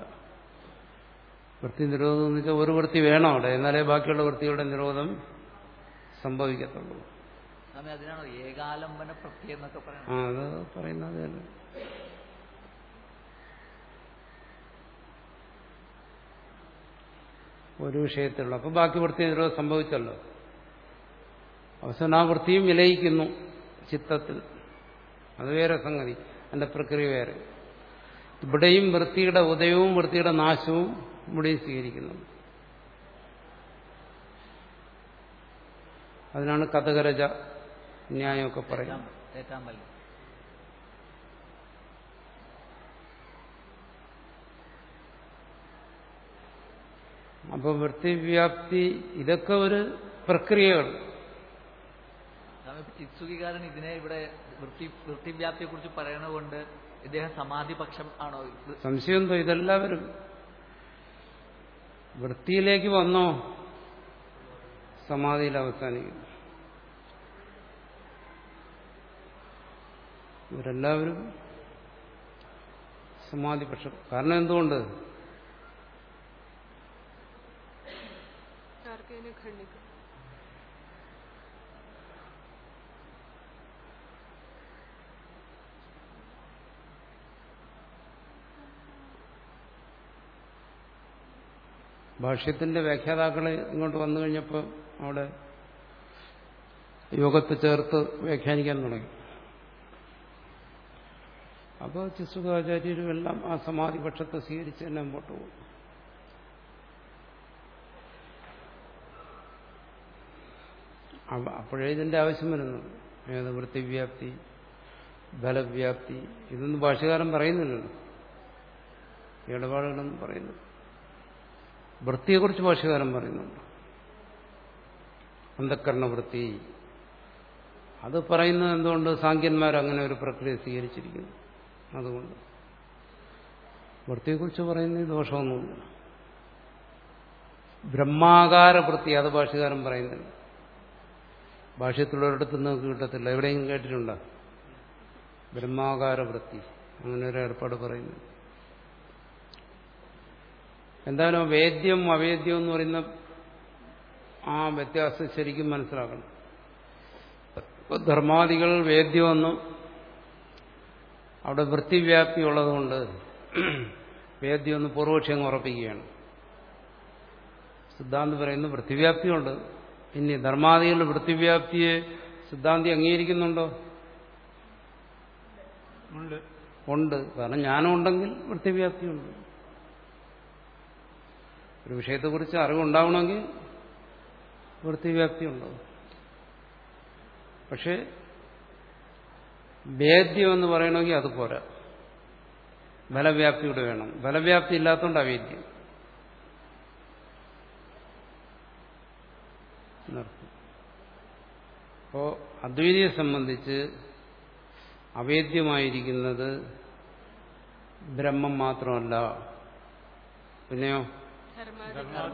Speaker 1: വൃത്തി നിരോധം എന്ന് വെച്ചാൽ ഒരു വൃത്തി വേണം അവിടെ എന്നാലേ ബാക്കിയുള്ള വൃത്തിയുടെ നിരോധം സംഭവിക്കത്തുള്ളൂ. അത് പറയുന്നത്? ഒരു വിഷയത്തിലുള്ള. അപ്പൊ ബാക്കി വൃത്തി നിരോധം സംഭവിച്ചല്ലോ. അവസാനം ആ വൃത്തിയും വിലയിക്കുന്നു ചിത്തത്തിൽ. അത് വേറെ സംഗതി. അതിന്റെ പ്രക്രിയ വേറെ. ഇവിടെയും വൃത്തിയുടെ ഉദയവും വൃത്തിയുടെ നാശവും ഇവിടെയും സ്വീകരിക്കുന്നു. അതിനാണ് കഥകരജ ന്യായമൊക്കെ പറയുന്നത്. അപ്പൊ വൃത്തിവ്യാപ്തി ഇതൊക്കെ ഒരു പ്രക്രിയകൾ
Speaker 3: ചിത്സുഖികാരൻ ഇതിനെ ഇവിടെ വൃത്തി വൃത്തിവ്യാപ്തിയെ കുറിച്ച് പറയണതുകൊണ്ട് ഇദ്ദേഹം സമാധി പക്ഷം ആണോ?
Speaker 1: സംശയം ഇതെല്ലാവരും. വൃത്തിയിലേക്ക് വന്നോ? സമാധിയിൽ അവസാനിക്കും ഇവരെല്ലാവരും സമാധിപക്ഷം. കാരണം എന്തുകൊണ്ട്?
Speaker 2: ആർക്കതിനെ ഖണ്ഡിക്കും
Speaker 1: ഭാഷ്യത്തിന്റെ വ്യാഖ്യാതാക്കൾ ഇങ്ങോട്ട് വന്നു കഴിഞ്ഞപ്പോൾ അവിടെ യോഗത്തെ ചേർത്ത് വ്യാഖ്യാനിക്കാൻ തുടങ്ങി. അപ്പോൾ ചിസുഖാചാര്യരും എല്ലാം ആ സമാധിപക്ഷത്തെ സ്വീകരിച്ച് തന്നെ മുമ്പോട്ട് പോകും. അപ്പോഴേ ഇതിന്റെ ആവശ്യം വരുന്നു. ഏത് വൃത്തിവ്യാപ്തി ബലവ്യാപ്തി ഇതൊന്നും ഭാഷകാരൻ പറയുന്നില്ലല്ലോ. ഇടപാടുകളും പറയുന്നു. വൃത്തിയെക്കുറിച്ച് ഭാഷകാരൻ പറയുന്നുണ്ട്. അന്ധക്കരണവൃത്തി അത് പറയുന്നത് എന്തുകൊണ്ട് സാങ്കന്മാർ അങ്ങനെ ഒരു പ്രക്രിയ സ്വീകരിച്ചിരിക്കുന്നു? അതുകൊണ്ട്. വൃത്തിയെക്കുറിച്ച് പറയുന്നത് ദോഷമൊന്നുമില്ല. ബ്രഹ്മാകാര വൃത്തി അത് ഭാഷകാരൻ പറയുന്നില്ല. ഭാഷ്യത്തിലൊരിടത്ത് നിങ്ങൾക്ക് കിട്ടത്തില്ല. എവിടെയെങ്കിലും കേട്ടിട്ടുണ്ടോ? ബ്രഹ്മാകാര വൃത്തി അങ്ങനെ ഒരു ഏർപ്പാട് പറയുന്നു. എന്തായാലും വേദ്യം അവേദ്യം എന്ന് പറയുന്ന ആ വ്യത്യാസം ശരിക്കും മനസ്സിലാക്കണം. ധർമാദികൾ വേദ്യമെന്നും അവിടെ വൃത്തിവ്യാപ്തി ഉള്ളതുകൊണ്ട് വേദ്യം ഒന്ന് പൂർവക്ഷം ഉറപ്പിക്കുകയാണ്. സിദ്ധാന്തം പറയുന്നു വൃത്തിവ്യാപ്തിയുണ്ട്. ഇനി ധർമാദികളുടെ വൃത്തിവ്യാപ്തിയെ സിദ്ധാന്തി അംഗീകരിക്കുന്നുണ്ടോ? ഉണ്ട്. കാരണം ജ്ഞാനം ഉണ്ടെങ്കിൽ വൃത്തിവ്യാപ്തിയുണ്ട്. ഒരു വിഷയത്തെക്കുറിച്ച് അറിവുണ്ടാവണമെങ്കിൽ വൃത്തിവ്യാപ്തി ഉണ്ടാവും പക്ഷെ വേദ്യം എന്ന് പറയണമെങ്കിൽ അത് പോരാ. ബലവ്യാപ്തിയുടെ വേണം. ബലവ്യാപ്തി ഇല്ലാത്തതുകൊണ്ട് അവേദ്യം. എന്നർത്ഥം അപ്പോ അദ്വൈതിയെ സംബന്ധിച്ച് അവേദ്യമായിരിക്കുന്നത് ബ്രഹ്മം മാത്രമല്ല. പിന്നെയോ?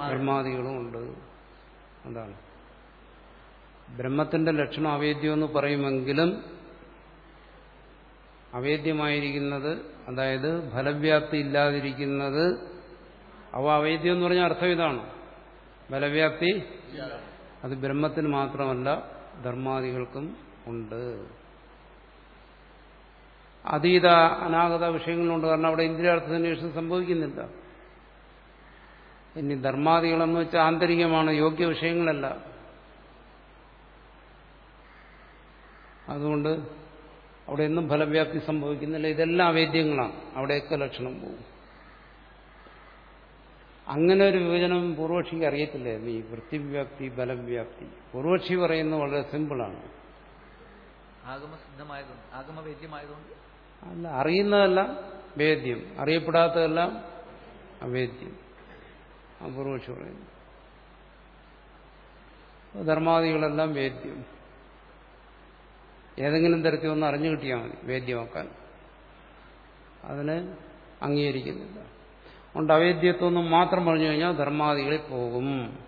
Speaker 1: ബ്രഹ്മാദികളും ഉണ്ട്. അതാണ്. ബ്രഹ്മത്തിന്റെ ലക്ഷണം അവേദ്യം എന്ന് പറയുമെങ്കിലും അവേദ്യമായിരിക്കുന്നത് അതായത് ഫലവ്യാപ്തി ഇല്ലാതിരിക്കുന്നത് അവ അവേദ്യം എന്ന് പറഞ്ഞ അർത്ഥം ഇതാണ്. ഫലവ്യാപ്തി അത് ബ്രഹ്മത്തിന് മാത്രമല്ല ധർമാദികൾക്കും ഉണ്ട്. അതീത അനാഗത വിഷയങ്ങളുണ്ട്. കാരണം അവിടെ ഇന്ദ്രിയാർത്ഥ സന്വേഷണം സംഭവിക്കുന്നില്ല. ഇനി ധർമാദികളെന്ന് വെച്ചാൽ ആന്തരികമാണ് യോഗ്യ വിഷയങ്ങളല്ല. അതുകൊണ്ട് അവിടെ ഒന്നും ഫലവ്യാപ്തി സംഭവിക്കുന്നില്ല. ഇതെല്ലാം അവേദ്യങ്ങളാണ്. അവിടെയൊക്കെ ലക്ഷണം പോകും. അങ്ങനെ ഒരു വിഭജനം പൂർവക്ഷിക്ക് അറിയത്തില്ലായിരുന്നു ഈ വൃത്തിവ്യാപ്തി ബലവ്യാപ്തി. പൂർവക്ഷി പറയുന്നത് വളരെ സിമ്പിളാണ്. അല്ല അറിയുന്നതെല്ലാം വേദ്യം. അറിയപ്പെടാത്തതെല്ലാം അവേദ്യം. അപൂർവക്ഷി പറയുന്നു. ധർമാദികളെല്ലാം വേദ്യം. ഏതെങ്കിലും തരത്തിൽ ഒന്ന് അറിഞ്ഞു കിട്ടിയാൽ മതി വേദ്യമാക്കാൻ. അതിന് അംഗീകരിക്കുന്നില്ല. അതുകൊണ്ട് അവേദ്യത്വം മാത്രം പറഞ്ഞു കഴിഞ്ഞാൽ ധർമാദികളിൽ പോകും.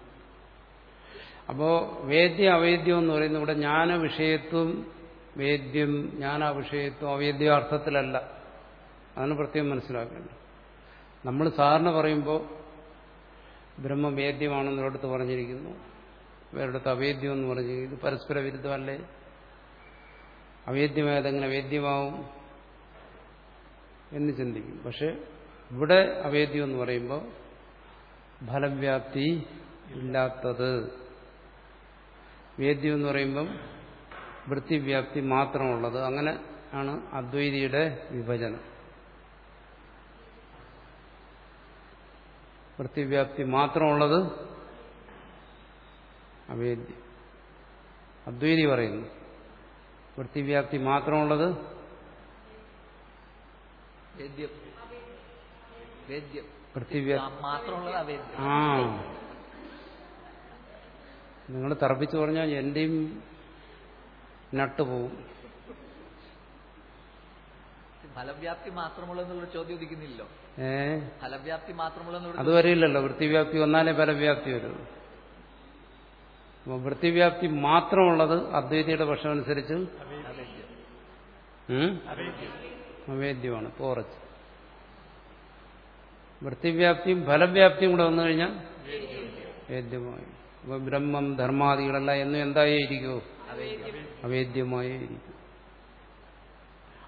Speaker 1: അപ്പോ വേദ്യ അവേദ്യം എന്ന് പറയുന്നത് ഇവിടെ ജ്ഞാന വിഷയത്വം വേദ്യം ജ്ഞാന വിഷയത്വം അവേദ്യ അർത്ഥത്തിലല്ല. അതാണ് പ്രത്യേകം മനസ്സിലാക്കേണ്ടത്. നമ്മൾ സാറിന് പറയുമ്പോൾ ബ്രഹ്മം വേദ്യമാണെന്ന് ഒരിടത്ത് പറഞ്ഞിരിക്കുന്നു. വേറൊരിടത്ത് അവേദ്യം എന്ന് പറഞ്ഞു ഇത് പരസ്പര വിരുദ്ധമല്ലേ? അവേദ്യമായതെങ്ങനെ വേദ്യമാവും എന്ന് ചിന്തിക്കും. പക്ഷെ ഇവിടെ അവേദ്യം എന്ന് പറയുമ്പോൾ ഫലവ്യാപ്തി ഇല്ലാത്തത്. വേദ്യം എന്ന് പറയുമ്പം വൃത്തിവ്യാപ്തി മാത്രമുള്ളത്. അങ്ങനെ ആണ് അദ്വൈതിയുടെ വിഭജനം. വൃത്തിവ്യാപ്തി മാത്രമുള്ളത് അവേദ്യം. അദ്വൈതി പറയുന്നു വൃത്തിവ്യാപ്തി മാത്രമുള്ളത്
Speaker 3: വേദ്യം. വേദ്യം.
Speaker 1: വൃത്തിവ്യാപ്തി
Speaker 3: ആ, മാത്രമുള്ളത് അവേദ്യം
Speaker 1: ആ. നിങ്ങൾ തർപ്പിച്ചു പറഞ്ഞാൽ എന്റെയും നട്ടുപോകും
Speaker 3: ഫലവ്യാപ്തി മാത്രമുള്ള ചോദ്യം ഉദിക്കുന്നില്ലോ
Speaker 1: ഏ?
Speaker 3: ഫലവ്യാപ്തി മാത്രമുള്ള
Speaker 1: അത് വരില്ലല്ലോ വൃത്തിവ്യാപ്തി വന്നാലേ ഫലവ്യാപ്തി വരുള്ളൂ വൃത്തിവ്യാപ്തി മാത്രമുള്ളത് അദ്വൈതിയുടെ പക്ഷം അനുസരിച്ച്
Speaker 3: അവേദ്യം.
Speaker 1: ഉം? അവേദ്യമാണ്. പോറച്ച് വൃത്തിവ്യാപ്തിയും ഫലവ്യാപ്തിയും കൂടെ വന്നു കഴിഞ്ഞാൽ വേദ്യമായി. ബ്രഹ്മം ധർമാദികളല്ല എന്നും എന്തായിരിക്കോ അവേദ്യമായേ ഇരിക്കും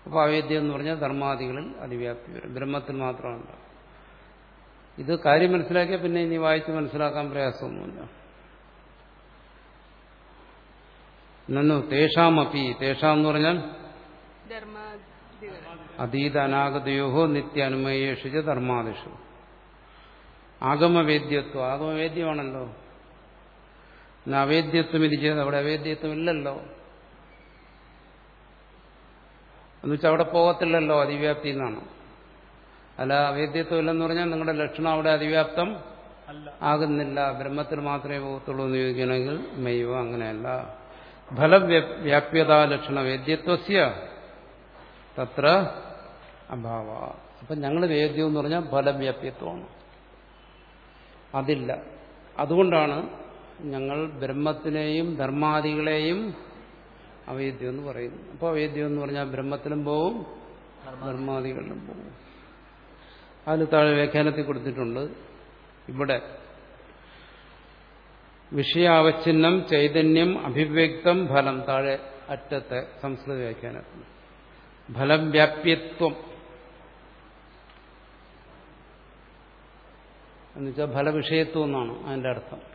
Speaker 1: അപ്പൊ അവേദ്യം എന്ന് പറഞ്ഞാൽ ധർമാദികളിൽ അതിവ്യാപ്തി വരും. ബ്രഹ്മത്തിൽ മാത്രമല്ല ഇത് കാര്യം മനസ്സിലാക്കിയാൽ പിന്നെ ഇനി വായിച്ച് മനസ്സിലാക്കാൻ പ്രയാസമൊന്നുമില്ല. നന്നു തേഷാമപ്പി. തേഷാം എന്ന് പറഞ്ഞാൽ
Speaker 2: ധർമാദികൾ
Speaker 1: അതീത അനാഗതയോഹോ നിത്യ അനുമയേഷു ധർമാദിഷു. ആഗമവേദ്യത്വം. ആഗമവേദ്യമാണല്ലോ. പിന്നെ അവേദ്യത്വം ഇരിച്ചത് അവിടെ അവേദ്യത്വം ഇല്ലല്ലോ എന്നുവെച്ചാൽ അവിടെ പോകത്തില്ലല്ലോ അതിവ്യാപ്തി എന്നാണ് അല്ല അവേദ്യത്വം ഇല്ലെന്ന് പറഞ്ഞാൽ നിങ്ങളുടെ ലക്ഷണം അവിടെ അതിവ്യാപ്തം ആകുന്നില്ല. ബ്രഹ്മത്തിൽ മാത്രമേ പോകത്തുള്ളൂ എന്ന് ചോദിക്കണമെങ്കിൽ മെയ്വ അങ്ങനെയല്ല. ഫലവ്യാപ്യതാ ലക്ഷണ വേദ്യത്വസ്യ. തത്ര അഭാവ. അപ്പം ഞങ്ങൾ വേദ്യം എന്ന് പറഞ്ഞാൽ ഫലവ്യാപ്യത്വമാണ് അതില്ല. അതുകൊണ്ടാണ് ഞങ്ങൾ ബ്രഹ്മത്തിനെയും ധർമാദികളെയും അവേദ്യം എന്ന് പറയുന്നു അപ്പോൾ അവേദ്യം എന്ന് പറഞ്ഞാൽ ബ്രഹ്മത്തിലും പോവും ധർമാദികളിലും പോവും. അതിന് താഴെ വ്യാഖ്യാനത്തിൽ കൊടുത്തിട്ടുണ്ട്. ഇവിടെ വിഷയാവച്ഛിന്നം ചൈതന്യം അഭിവ്യക്തം ഫലം. താഴെ അറ്റത്തെ സംസ്കൃത വ്യാഖ്യാനത്തിൽ. ഫലം വ്യാപ്യത്വം. എന്നുവെച്ചാൽ ഫലവിഷയത്വം എന്നാണ് അതിന്റെ അർത്ഥം.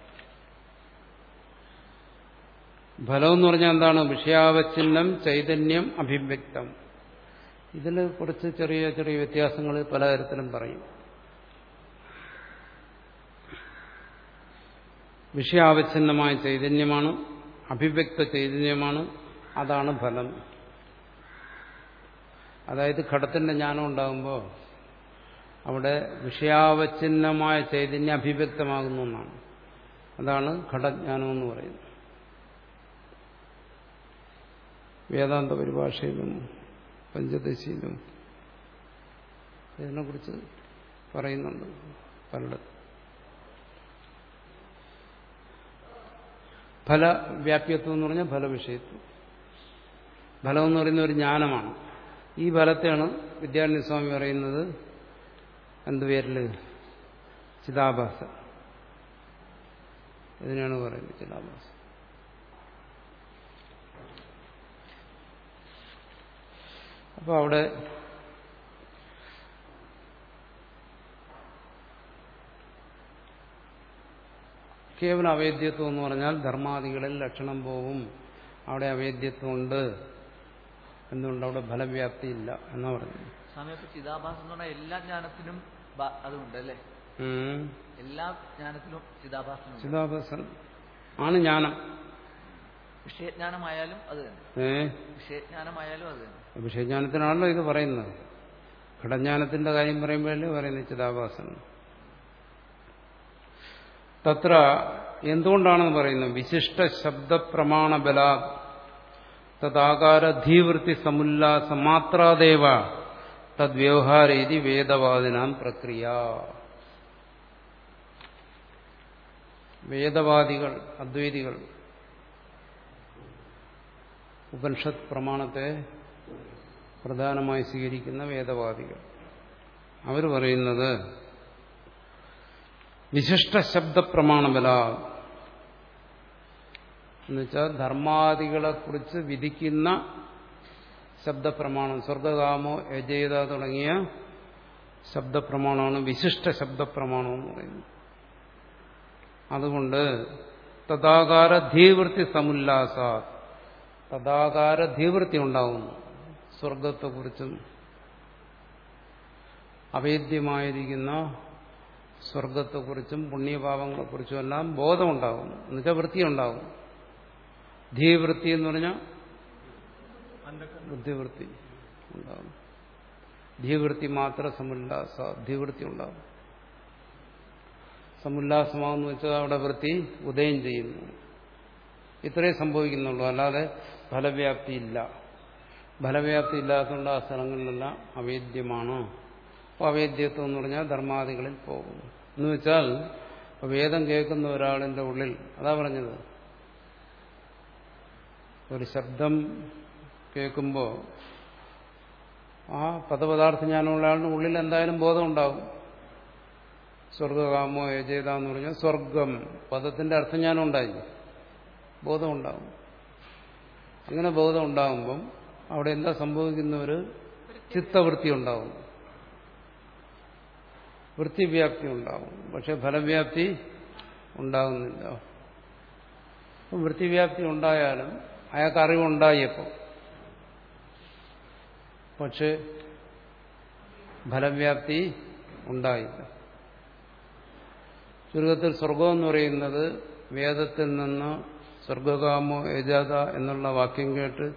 Speaker 1: ഫലം എന്ന് പറഞ്ഞാൽ എന്താണ്? വിഷയാവച്ഛിന്നം ചൈതന്യം അഭിവ്യക്തം. ഇതിൽ കുറച്ച് ചെറിയ ചെറിയ വ്യത്യാസങ്ങൾ പലതരത്തിലും പറയും. വിഷയാവച്ഛിന്നമായ ചൈതന്യമാണ് അഭിവ്യക്ത ചൈതന്യമാണ് അതാണ് ഫലം. അതായത് ഘടത്തിന്റെ ജ്ഞാനം ഉണ്ടാകുമ്പോൾ അവിടെ വിഷയാവച്ഛിന്നമായ ചൈതന്യം അഭിവ്യക്തമാകുന്നു എന്നാണ്. അതാണ് ഘടജ്ഞാനം എന്ന് പറയുന്നത്. വേദാന്ത പരിഭാഷയിലും പഞ്ചദശിയിലും ഇതിനെക്കുറിച്ച് പറയുന്നുണ്ട് പലയിടത്തും ഫലവ്യാപ്യത്വം എന്ന് പറഞ്ഞാൽ ഫലവിഷയത്വം. ഫലം എന്ന് പറയുന്ന ഒരു ജ്ഞാനമാണ്. ഈ ഫലത്തെയാണ് വിദ്യാരണ്യ സ്വാമി പറയുന്നത്. എന്ത് ചിതാഭാസ. ഇതിനാണ് പറയുന്നത് ചിതാഭാസ. അപ്പോൾ അവിടെ കേവല അവേദ്യത്വം എന്ന് പറഞ്ഞാൽ ധർമാദികളിൽ ലക്ഷണം പോവും. അവിടെ അവേദ്യത്വമുണ്ട്. എന്തുകൊണ്ട് അവിടെ ഫലവ്യാപ്തി ഇല്ല എന്നാ പറഞ്ഞു
Speaker 3: സമയത്ത് ചിതാഭാസം എന്ന് പറഞ്ഞാൽ എല്ലാ ജ്ഞാനത്തിനും അതുണ്ട് അല്ലേ? എല്ലാ ജ്ഞാനത്തിലും ചിതാഭാസം
Speaker 1: ചിതാഭാസം ആണ് ജ്ഞാനം.
Speaker 3: വിഷയജ്ഞാനമായാലും അത് തന്നെ. വിഷയജ്ഞാനമായാലും അത് തന്നെ.
Speaker 1: വിഷയജ്ഞാനത്തിനാണല്ലോ ഇത് പറയുന്നത്. ഘടജ്ഞാനത്തിന്റെ കാര്യം പറയുമ്പോഴല്ലേ പറയുന്നത് ചിതാഭാസം. തത്ര എന്തുകൊണ്ടാണെന്ന് പറയുന്നത്? വിശിഷ്ട ശബ്ദപ്രമാണ ബലാ തദാകാര ധീവൃത്തി സമുല്ലാസ മാത്രാദേവ തദ്വ്യവഹാരീതി വേദവാദിനാം പ്രക്രിയ. വേദവാദികൾ അദ്വൈതികൾ ഉപനിഷത്ത് പ്രമാണത്തെ പ്രധാനമായി സ്വീകരിക്കുന്ന വേദവാദികൾ. അവർ പറയുന്നത് വിശിഷ്ട ശബ്ദപ്രമാണബല എന്നുവെച്ചാൽ ധർമാദികളെക്കുറിച്ച് വിധിക്കുന്ന ശബ്ദപ്രമാണം സ്വർഗകാമോ യജേത തുടങ്ങിയ ശബ്ദപ്രമാണമാണ് വിശിഷ്ട ശബ്ദപ്രമാണം എന്ന് പറയുന്നത്. അതുകൊണ്ട് തഥാകാര ധീവൃത്തി സമുല്ലാസ തഥാകാര ധീവൃത്തി ഉണ്ടാകുന്നു സ്വർഗത്തെക്കുറിച്ചും. അവേദ്യമായിരിക്കുന്ന സ്വർഗത്തെക്കുറിച്ചും പുണ്യപാപങ്ങളെക്കുറിച്ചും എല്ലാം ബോധമുണ്ടാകുന്നു എന്നുവെച്ചാൽ വൃത്തിയുണ്ടാകും ധീവൃത്തി എന്ന് പറഞ്ഞാൽ ബുദ്ധിവൃത്തി ഉണ്ടാകും ധീവൃത്തി മാത്രം സമുല്ലാസ ധീവൃത്തി ഉണ്ടാകും സമുല്ലാസമാകുന്ന വെച്ചാൽ അവിടെ വൃത്തി ഉദയം ചെയ്യുന്നു. ഇത്രേ സംഭവിക്കുന്നുള്ളൂ. അല്ലാതെ ഫലവ്യാപ്തി ഇല്ല. ഫലവ്യാപ്തി ഇല്ലാത്തതുകൊണ്ട് ആ സ്ഥലങ്ങളിലെല്ലാം അവേദ്യമാണ്. അപ്പോൾ അവേദ്യത്വം എന്ന് പറഞ്ഞാൽ ധർമാദികളിൽ പോകുന്നു. എന്ന് വെച്ചാൽ വേദം കേൾക്കുന്ന ഒരാളിന്റെ ഉള്ളിൽ അതാ പറഞ്ഞത് ഒരു ശബ്ദം കേൾക്കുമ്പോൾ ആ പദപദാർത്ഥ ജ്ഞാനമുള്ള ആളുടെ ഉള്ളിൽ എന്തായാലും ബോധം ഉണ്ടാകും സ്വർഗകാമോ യജേത എന്ന് പറഞ്ഞാൽ സ്വർഗം. പദത്തിന്റെ അർത്ഥജ്ഞാനം ഉണ്ടായി ബോധം അങ്ങനെ ബോധം ഉണ്ടാകുമ്പം അവിടെ എന്താ സംഭവിക്കുന്ന ഒരു ചിത്തവൃത്തി ഉണ്ടാകും വൃത്തിവ്യാപ്തി ഉണ്ടാകും പക്ഷെ ഫലവ്യാപ്തി ഉണ്ടാകുന്നില്ല വൃത്തിവ്യാപ്തി ഉണ്ടായാലും അയാൾക്ക് അറിവുണ്ടായപ്പോൾ പക്ഷെ ഫലവ്യാപ്തി ഉണ്ടായില്ല. ചുരുക്കത്തിൽ സ്വർഗം എന്ന് പറയുന്നത് വേദത്തിൽ നിന്ന് സ്വർഗകാമോ യജാത എന്നുള്ള വാക്യം കേട്ട്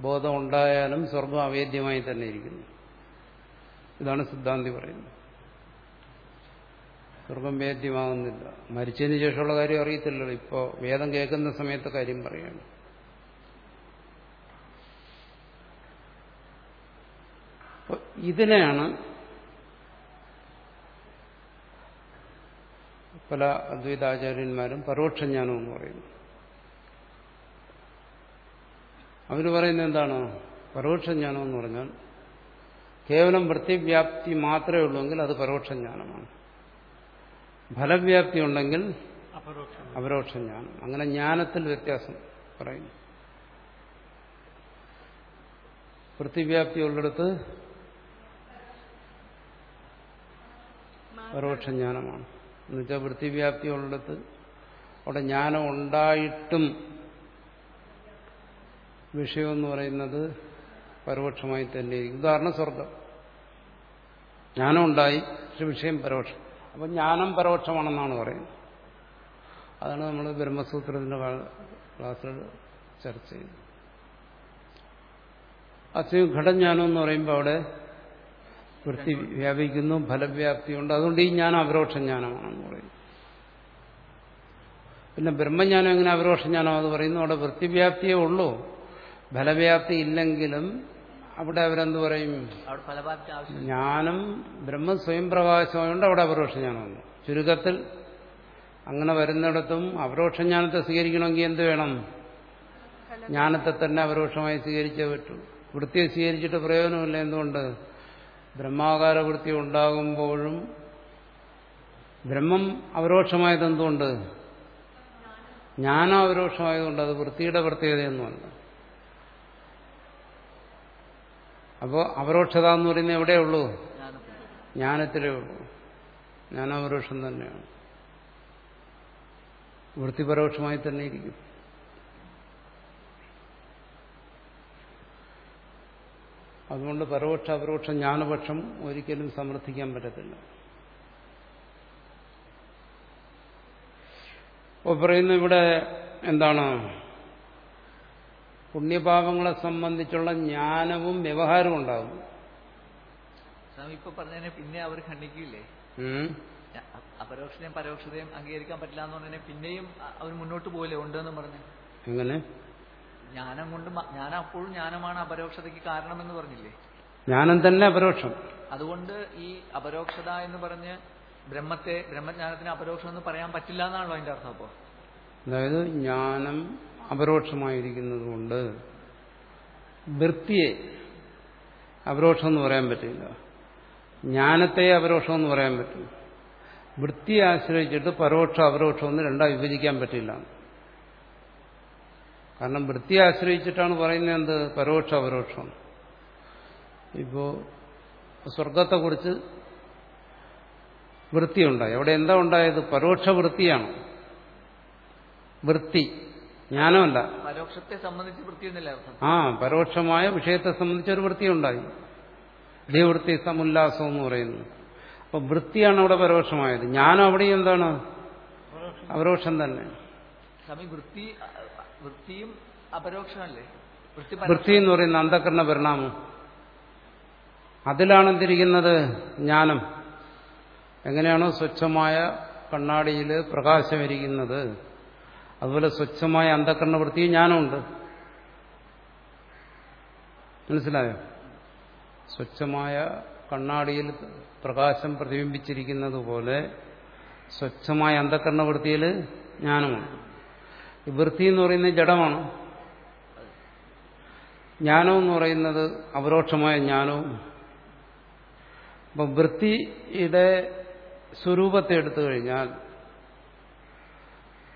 Speaker 1: ബോധം ഉണ്ടായാലും സ്വർഗം അവേദ്യമായി തന്നെ ഇരിക്കുന്നു. ഇതാണ് സിദ്ധാന്തി പറയുന്നത്. സ്വർഗം വേദ്യമാകുന്നില്ല മരിച്ചതിന് ശേഷമുള്ള കാര്യം അറിയത്തില്ലല്ലോ. ഇപ്പോൾ വേദം കേൾക്കുന്ന സമയത്ത് കാര്യം പറയുകയാണ് ഇതിനെയാണ് പല അദ്വൈതാചാര്യന്മാരും പരോക്ഷജ്ഞാനം എന്ന് പറയുന്നു അവർ പറയുന്നത് എന്താണ്? പരോക്ഷജ്ഞാനം എന്ന് പറഞ്ഞാൽ കേവലം വൃത്തിവ്യാപ്തി മാത്രമേ ഉള്ളൂവെങ്കിൽ അത് പരോക്ഷജ്ഞാനമാണ് ഫലവ്യാപ്തി ഉണ്ടെങ്കിൽ
Speaker 4: അപരോക്ഷം
Speaker 1: അപരോക്ഷജ്ഞാനം അങ്ങനെ ജ്ഞാനത്തിൽ വ്യത്യാസം പറയുന്നു. വൃത്തിവ്യാപ്തി ഉള്ളിടത്ത് പരോക്ഷജ്ഞാനമാണ്. എന്നുവെച്ചാൽ വൃത്തിവ്യാപ്തി ഉള്ളിടത്ത് അവിടെ ജ്ഞാനം ഉണ്ടായിട്ടും വിഷയം എന്ന് പറയുന്നത് പരോക്ഷമായി തന്നെ ഉദാഹരണം സ്വർഗം ജ്ഞാനം ഉണ്ടായി പക്ഷെ വിഷയം പരോക്ഷം. അപ്പം ജ്ഞാനം പരോക്ഷമാണെന്നാണ് പറയുന്നത്. അതാണ് നമ്മൾ ബ്രഹ്മസൂത്രത്തിന്റെ ക്ലാസ്സിൽ ചർച്ച ചെയ്യുന്നത് അസ്യം ഘടജ്ഞാനം എന്ന് പറയുമ്പോൾ അവിടെ വൃത്തി വ്യാപിക്കുന്നു ഫലവ്യാപ്തിയുണ്ട് അതുകൊണ്ട് ഈ ജ്ഞാനം അപരോക്ഷ ജ്ഞാനമാണെന്ന് പറയുന്നു പിന്നെ ബ്രഹ്മജ്ഞാനം എങ്ങനെ അപരോക്ഷ ജ്ഞാനം അത് പറയുന്നു? അവിടെ വൃത്തിവ്യാപ്തിയേ ഉള്ളൂ. ഫലവ്യാപ്തി ഇല്ലെങ്കിലും അവിടെ അവരെന്ത് പറയും? ജ്ഞാനം ബ്രഹ്മ സ്വയം പ്രകാശമായതുകൊണ്ട് അവിടെ അപരോക്ഷ ജ്ഞാനം ചുരുക്കത്തിൽ അങ്ങനെ വരുന്നിടത്തും അപരോക്ഷ ജ്ഞാനത്തെ സ്വീകരിക്കണമെങ്കിൽ എന്ത് വേണം? ജ്ഞാനത്തെ തന്നെ അപരോക്ഷമായി സ്വീകരിച്ചേ പറ്റൂ. വൃത്തിയെ സ്വീകരിച്ചിട്ട് പ്രയോജനമില്ല. എന്തുകൊണ്ട്? ബ്രഹ്മാകാര വൃത്തി ഉണ്ടാകുമ്പോഴും ബ്രഹ്മം അപരോക്ഷമായത് എന്തുകൊണ്ട് ജ്ഞാനം അപരോക്ഷമായതുകൊണ്ട് അത് വൃത്തിയുടെ പ്രത്യേകതയൊന്നുമല്ല. അപ്പോൾ അപരോക്ഷത എന്ന് പറയുന്നത് എവിടെയുള്ളൂ? ജ്ഞാനത്തിലേ ഉള്ളൂ. ജ്ഞാനാപരോക്ഷം തന്നെയാണ്. വൃത്തിപരോക്ഷമായി തന്നെ ഇരിക്കും. അതുകൊണ്ട് പരോക്ഷ അപരോക്ഷ ജ്ഞാനപക്ഷം ഒരിക്കലും സമർത്ഥിക്കാൻ പറ്റത്തില്ല. അപ്പോൾ പറയുന്നു ഇവിടെ എന്താണ്? പുണ്യപാപങ്ങളെ സംബന്ധിച്ചുള്ള ജ്ഞാനവും വ്യവഹാരവും ഉണ്ടാകും.
Speaker 3: സ്വാമി ഇപ്പൊ പറഞ്ഞതിനെ പിന്നെ അവർ ഖണ്ഡിക്കില്ലേ? അപരോക്ഷതയും പരോക്ഷതയും അംഗീകരിക്കാൻ പറ്റില്ല എന്ന് പറഞ്ഞാൽ പിന്നെയും അവർ മുന്നോട്ട് പോയില്ലേ? ഉണ്ടെന്ന് പറഞ്ഞു.
Speaker 1: എങ്ങനെ?
Speaker 3: ജ്ഞാനം കൊണ്ട് ഞാൻ ജ്ഞാനം അപ്പോഴും ജ്ഞാനമാണ് അപരോക്ഷതയ്ക്ക് കാരണമെന്ന് പറഞ്ഞില്ലേ?
Speaker 1: ജ്ഞാനം തന്നെ അപരോക്ഷം.
Speaker 3: അതുകൊണ്ട് ഈ അപരോക്ഷത എന്ന് പറഞ്ഞ് ബ്രഹ്മത്തെ ബ്രഹ്മജ്ഞാനത്തിന് അപരോക്ഷം എന്ന് പറയാൻ പറ്റില്ല എന്നാണല്ലോ അതിന്റെ അർത്ഥം അപ്പോ?
Speaker 1: അതായത് ജ്ഞാനം അപരോക്ഷമായിരിക്കുന്നത് കൊണ്ട് വൃത്തിയെ അപരോക്ഷം എന്ന് പറയാൻ പറ്റില്ല. ജ്ഞാനത്തെ അപരോക്ഷം എന്ന് പറയാൻ പറ്റും വൃത്തിയെ ആശ്രയിച്ചിട്ട് പരോക്ഷ അപരോക്ഷം എന്ന് രണ്ടായി വിഭജിക്കാൻ പറ്റില്ല. കാരണം വൃത്തിയെ ആശ്രയിച്ചിട്ടാണ് പറയുന്നത് എന്ത്? പരോക്ഷ അപരോക്ഷം ഇപ്പോ സ്വർഗത്തെക്കുറിച്ച് വൃത്തിയുണ്ടായി. അവിടെ എന്താ ഉണ്ടായത്? പരോക്ഷ വൃത്തിയാണ്. വൃത്തി. ജ്ഞാനമല്ല.
Speaker 3: പരോക്ഷത്തെ സംബന്ധിച്ച് വൃത്തിയൊന്നുമില്ല
Speaker 1: ആ പരോക്ഷമായ വിഷയത്തെ സംബന്ധിച്ച് ഒരു വൃത്തി ഉണ്ടായി ദേവൃത്തി സമുല്ലാസം എന്ന് പറയുന്നു അപ്പൊ വൃത്തിയാണ് അവിടെ പരോക്ഷമായത്. ജ്ഞാനം അവിടെയും എന്താണ്? അപരോക്ഷം തന്നെ.
Speaker 3: വൃത്തി വൃത്തിയും അപരോക്ഷമല്ലേ? വൃത്തി
Speaker 1: എന്ന് പറയുന്ന അന്ധകരണ പരിണാമം. അതിലാണ് എന്തിരിക്കുന്നത്? ജ്ഞാനം. എങ്ങനെയാണോ സ്വച്ഛമായ കണ്ണാടിയിൽ പ്രകാശം പ്രകാശമിരിക്കുന്നത്. അതുപോലെ സ്വച്ഛമായ അന്ധകരണ വൃത്തി ജ്ഞാനമുണ്ട്. മനസ്സിലായോ? സ്വച്ഛമായ കണ്ണാടിയിൽ പ്രകാശം പ്രതിബിംബിച്ചിരിക്കുന്നത് പോലെ സ്വച്ഛമായ അന്ധകരണവൃത്തിയിൽ വൃത്തിയിൽ ഈ വൃത്തി എന്ന് പറയുന്നത് ജഡമാണ്. ജ്ഞാനം എന്ന് പറയുന്നത് അപരോക്ഷമായ ജ്ഞാനവും. അപ്പം വൃത്തിയുടെ സ്വരൂപത്തെ എടുത്തു കഴിഞ്ഞാൽ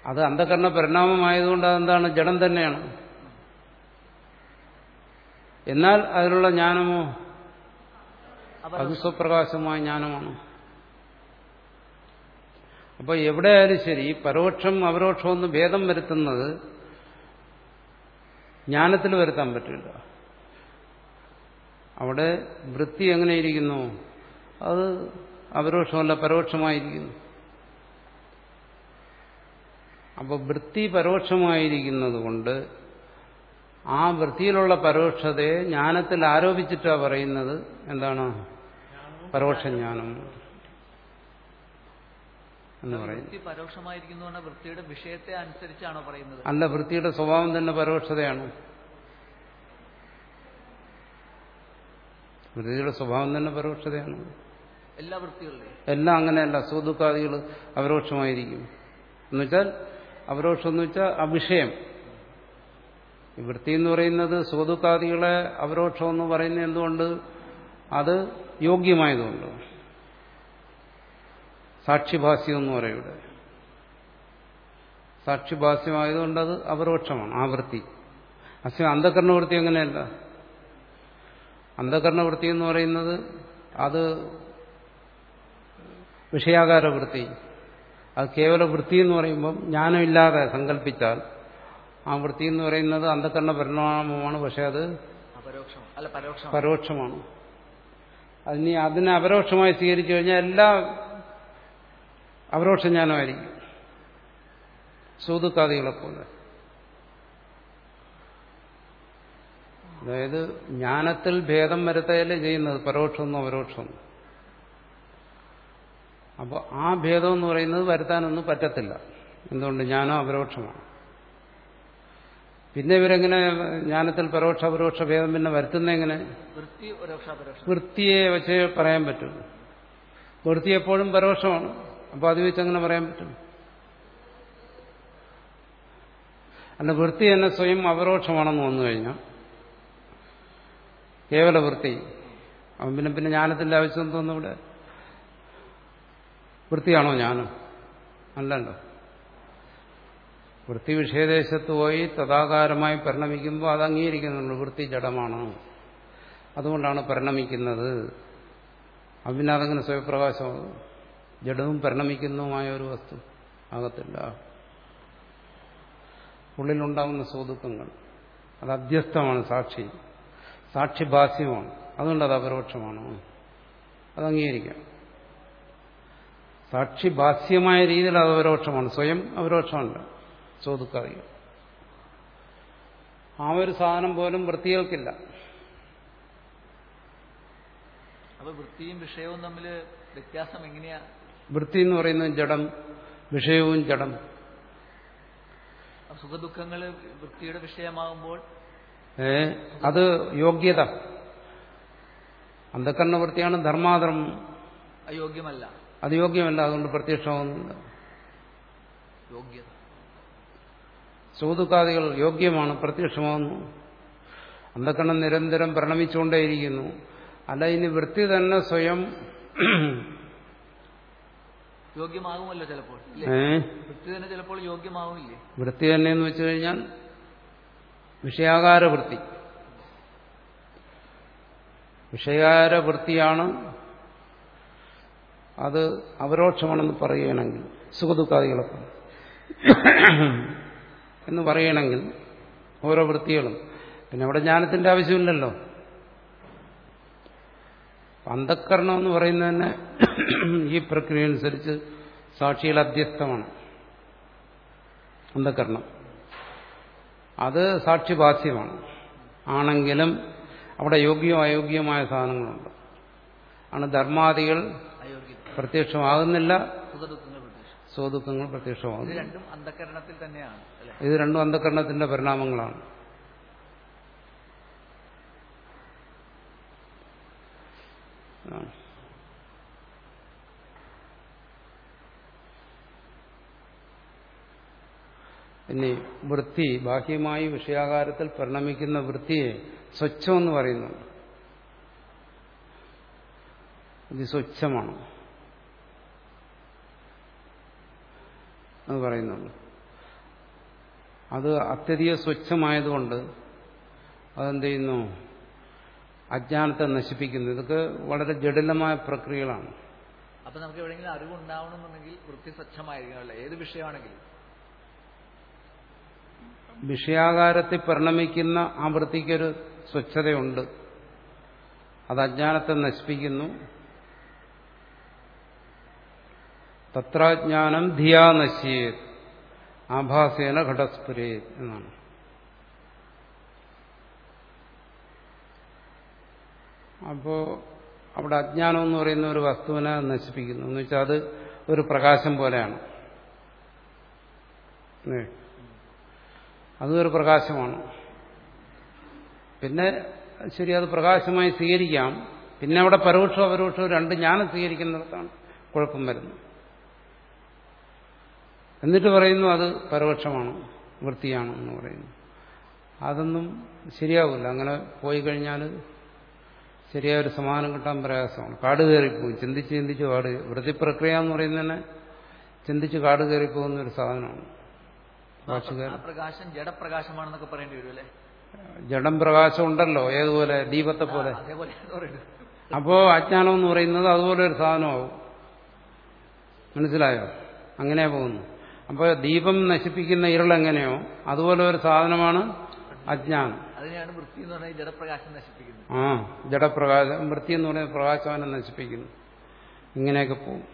Speaker 1: അത് അന്ധകരണ പരിണാമമായതുകൊണ്ട് അതെന്താണ്? ജഡം തന്നെയാണ്. എന്നാൽ അതിലുള്ള ജ്ഞാനമോ? അത് സ്വപ്രകാശമായ ജ്ഞാനമാണ്. അപ്പൊ എവിടെയായാലും ശരി പരോക്ഷം അപരോക്ഷം ഒന്ന് ഭേദം വരുത്തുന്നത് ജ്ഞാനത്തിൽ വരുത്താൻ പറ്റില്ല. അവിടെ വൃത്തി എങ്ങനെയിരിക്കുന്നു? അത് അപരോക്ഷമല്ല പരോക്ഷമായിരിക്കുന്നു. അപ്പോൾ വൃത്തി പരോക്ഷമായിരിക്കുന്നത് കൊണ്ട് ആ വൃത്തിയിലുള്ള പരോക്ഷതയെ ജ്ഞാനത്തിൽ ആരോപിച്ചിട്ടാണ് പറയുന്നത്. എന്താണ്? പരോക്ഷ ജ്ഞാനം. എന്ന് പറയുന്നത്
Speaker 3: പരോക്ഷമായിരിക്കുന്നു വൃത്തിയുടെ വിഷയത്തെ അനുസരിച്ചാണോ പറയുന്നത്?
Speaker 1: അല്ല വൃത്തിയുടെ സ്വഭാവം തന്നെ പരോക്ഷതയാണ്. വൃത്തിയുടെ സ്വഭാവം തന്നെ പരോക്ഷതയാണ്.
Speaker 3: എല്ലാ വൃത്തികളുടെയും?
Speaker 1: എല്ലാം അങ്ങനെയല്ല സൂതുക്കാദികൾ അപരോക്ഷമായിരിക്കും എന്നുവെച്ചാൽ അപരോക്ഷം എന്ന് വെച്ചാൽ അവിഷയം ഈ വൃത്തി എന്ന് പറയുന്നത് സൂതുക്കാദികളെ അപരോക്ഷം എന്ന് പറയുന്നത് എന്തുകൊണ്ട്? അത് യോഗ്യമായതുകൊണ്ട്. സാക്ഷിഭാസ്യം എന്ന് പറയും ഇവിടെ സാക്ഷിഭാസ്യമായതുകൊണ്ട് അത് അപരോക്ഷമാണ് ആവൃത്തി. വൃത്തി അസ്യ അന്ധകരണവൃത്തി അങ്ങനെയല്ല അന്ധകരണവൃത്തി എന്ന് പറയുന്നത് അത് വിഷയാകാര വൃത്തി അത് കേവല വൃത്തി എന്ന് പറയുമ്പം ജ്ഞാനമില്ലാതെ സങ്കല്പിച്ചാൽ ആ വൃത്തി എന്ന് പറയുന്നത് അന്ധകരണ പരിണാമമാണ് പക്ഷെ അത് പരോക്ഷമാണ്. അതിനി അതിനെ അപരോക്ഷമായി സ്വീകരിച്ചു കഴിഞ്ഞാൽ എല്ലാം അപരോക്ഷ ജ്ഞാനമായിരിക്കും സൂതുക്കാദികളെ പോലെ അതായത് ജ്ഞാനത്തിൽ ഭേദം വരുത്തയല്ലേ ചെയ്യുന്നത്? പരോക്ഷമൊന്നും അപരോക്ഷമൊന്നും അപ്പോൾ ആ ഭേദം എന്ന് പറയുന്നത് വരുത്താനൊന്നും പറ്റത്തില്ല. എന്തുകൊണ്ട്? ജ്ഞാനം അപരോക്ഷമാണ് പിന്നെ ഇവരെങ്ങനെ ജ്ഞാനത്തിൽ പരോക്ഷ അപരോക്ഷ ഭേദം പിന്നെ വരുത്തുന്ന എങ്ങനെ?
Speaker 3: വൃത്തി പരോക്ഷ അപരോക്ഷം
Speaker 1: വൃത്തിയെ വെച്ച് പറയാൻ പറ്റും വൃത്തി എപ്പോഴും പരോക്ഷമാണ്. അപ്പോൾ അത് വെച്ച് അങ്ങനെ പറയാൻ പറ്റും. അല്ല വൃത്തി തന്നെ സ്വയം അപരോക്ഷമാണെന്ന് വന്നു കഴിഞ്ഞാൽ കേവല വൃത്തി. അവൻ പിന്നെ പിന്നെ ജ്ഞാനത്തിന്റെ ആവശ്യം തോന്നുന്നു ഇവിടെ? വൃത്തിയാണോ ജ്ഞാനം? അല്ലല്ലോ. വൃത്തി വിഷയദേശത്ത് പോയി തഥാകാരമായി പരിണമിക്കുമ്പോൾ അത് അംഗീകരിക്കുന്നുള്ളൂ വൃത്തി ജഡമാണ്. അതുകൊണ്ടാണ് പരിണമിക്കുന്നത്. അതങ്ങനെ സ്വയപ്രകാശമാകും. ജഡവും പരിണമിക്കുന്നതുമായ ഒരു വസ്തു ആകത്തില്ല. ഉള്ളിലുണ്ടാകുന്ന സ്വതുക്കങ്ങൾ അത് അധ്യസ്ഥമാണ് സാക്ഷി. സാക്ഷിഭാസ്യമാണ്. അതുകൊണ്ട് അത് അപരോക്ഷമാണ്. അത് അംഗീകരിക്കാം. സാക്ഷിഭാസ്യമായ രീതിയിൽ അത് അപരോക്ഷമാണ്. സ്വയം അപരോക്ഷമല്ല. ചോദിക്കാറിയ ആ ഒരു സാധനം പോലും വൃത്തികൾക്കില്ല.
Speaker 3: അപ്പൊ വൃത്തിയും വിഷയവും തമ്മിൽ വ്യത്യാസം എങ്ങനെയാ?
Speaker 1: വൃത്തി എന്ന് പറയുന്നത് ജഡം വിഷയവും ജഡം.
Speaker 3: അപ്പൊ സുഖദുഃഖങ്ങൾ വൃത്തിയുടെ വിഷയമാകുമ്പോൾ
Speaker 1: ഏ അത് യോഗ്യത. അന്ധക്കരണ വൃത്തിയാണ് ധർമാധർമ്മം.
Speaker 3: അയോഗ്യമല്ല.
Speaker 1: അത് യോഗ്യമല്ല അതുകൊണ്ട് പ്രത്യക്ഷമാകുന്നില്ല
Speaker 3: യോഗ്യത.
Speaker 1: സൂതുക്കാദികൾ യോഗ്യമാണ് പ്രത്യക്ഷമാകുന്നു. അന്ധക്കണ്ണം നിരന്തരം പ്രണമിച്ചുകൊണ്ടേയിരിക്കുന്നു. അല്ല ഇനി വൃത്തി തന്നെ സ്വയം
Speaker 3: യോഗ്യമാകുമല്ലോ ചിലപ്പോൾ വൃത്തി തന്നെ ചിലപ്പോൾ യോഗ്യമാകുമില്ലേ
Speaker 1: വൃത്തി തന്നെ എന്ന് വെച്ചു കഴിഞ്ഞാൽ വിഷയാകാര വൃത്തി വിഷയാകാര വൃത്തിയാണ് അത് അപരോക്ഷമാണെന്ന് പറയുകയാണെങ്കിൽ സുഖദുഃഖാദികളൊക്കെ. എന്ന് പറയണമെങ്കിൽ ഓരോ വൃത്തികളും. പിന്നെ അവിടെ ജ്ഞാനത്തിന്റെ ആവശ്യമില്ലല്ലോ. അന്ധക്കരണം എന്ന് പറയുന്നത് തന്നെ ഈ പ്രക്രിയ അനുസരിച്ച് സാക്ഷികൾ അധ്യസ്ഥമാണ് അന്ധക്കരണം അത് സാക്ഷിഭാസ്യമാണ് ആണെങ്കിലും അവിടെ യോഗ്യവും അയോഗ്യവുമായ സാധനങ്ങളുണ്ട്. ആണ് ധർമാദികൾ പ്രത്യക്ഷമാകുന്നില്ല. സ്വദുഃഖങ്ങൾ പ്രത്യക്ഷമാകുന്നു ഇത് രണ്ടും അന്ധകരണത്തിന്റെ പരിണാമങ്ങളാണ്. ഇനി വൃത്തി ബാഹ്യമായി വിഷയാകാരത്തിൽ പരിണമിക്കുന്ന വൃത്തിയെ സ്വച്ഛം എന്ന് പറയുന്നുണ്ട്. ഇത് സ്വച്ഛമാണ്. എന്ന് പറയുന്നുണ്ട്. അത് അത്യധിക സ്വച്ഛമായതുകൊണ്ട് അതെന്ത് ചെയ്യുന്നു അജ്ഞാനത്തെ നശിപ്പിക്കുന്നു. ഇതൊക്കെ വളരെ ജടിലമായ പ്രക്രിയകളാണ്.
Speaker 3: അപ്പൊ നമുക്ക് എവിടെയെങ്കിലും അറിവുണ്ടാവണമെന്നുണ്ടെങ്കിൽ വൃത്തി സ്വച്ഛമായിരിക്കണം അല്ലേ? ഏത് വിഷയമാണെങ്കിലും.
Speaker 1: വിഷയാകാരത്തിൽ പരിണമിക്കുന്ന ആ വൃത്തിക്കൊരു സ്വച്ഛതയുണ്ട്. അത് അജ്ഞാനത്തെ നശിപ്പിക്കുന്നു. തത്രാജ്ഞാനം ധിയാ നശ്യേത്. ആഭാസേന ഘടസ്ഫുരേത് എന്നാണ്. അപ്പോ അവിടെ അജ്ഞാനം എന്ന് പറയുന്ന ഒരു വസ്തുവിനെ നശിപ്പിക്കുന്നു. എന്ന് വെച്ചാൽ അത് ഒരു പ്രകാശം പോലെയാണ്. അതും ഒരു പ്രകാശമാണ്. പിന്നെ ശരി അത് പ്രകാശമായി സ്വീകരിക്കാം. പിന്നെ അവിടെ പരോക്ഷവും അപരോക്ഷവും രണ്ട് ജ്ഞാനം സ്വീകരിക്കുന്നിടത്താണ് കുഴപ്പം വരുന്നത്. എന്നിട്ട് പറയുന്നു അത് പരോക്ഷമാണ് വൃത്തിയാണ് എന്ന് പറയുന്നു. അതൊന്നും ശരിയാവില്ല. അങ്ങനെ പോയി കഴിഞ്ഞാൽ ശരിയായ ഒരു സമാധാനം കിട്ടാൻ പ്രയാസമാണ്. കാട് കയറിപ്പോകും. ചിന്തിച്ച് ചിന്തിച്ച് കാട് വൃത്തി പ്രക്രിയ എന്ന് പറയുന്നതന്നെ ചിന്തിച്ച് കാട് കയറിപ്പോകുന്ന ഒരു സാധനമാണ്.
Speaker 3: ആ പ്രകാശം ജഡപ്രകാശമാണെന്നൊക്കെ പറയേണ്ടി വരും അല്ലേ?
Speaker 1: ജഡം പ്രകാശം ഉണ്ടല്ലോ ഏതുപോലെ ദീപത്തെ പോലെ. അപ്പോ അജ്ഞാനം എന്ന് പറയുന്നത് അതുപോലെ ഒരു സാധനമാവും. മനസ്സിലായോ? അങ്ങനെ പോകുന്നു അപ്പോൾ ദീപം നശിപ്പിക്കുന്ന ഇരുൾ എങ്ങനെയോ അതുപോലെ ഒരു സാധനമാണ് അജ്ഞാനം.
Speaker 3: അതിനെയാണ് വൃത്തി എന്ന് പറയുന്നത് ജഡപ്രകാശം നശിപ്പിക്കുന്നത്.
Speaker 1: ആ ജഡപ്രകാശം വൃത്തി എന്ന് പറയുന്നത് പ്രകാശവാനം നശിപ്പിക്കുന്നു. ഇങ്ങനെയൊക്കെ പോകും.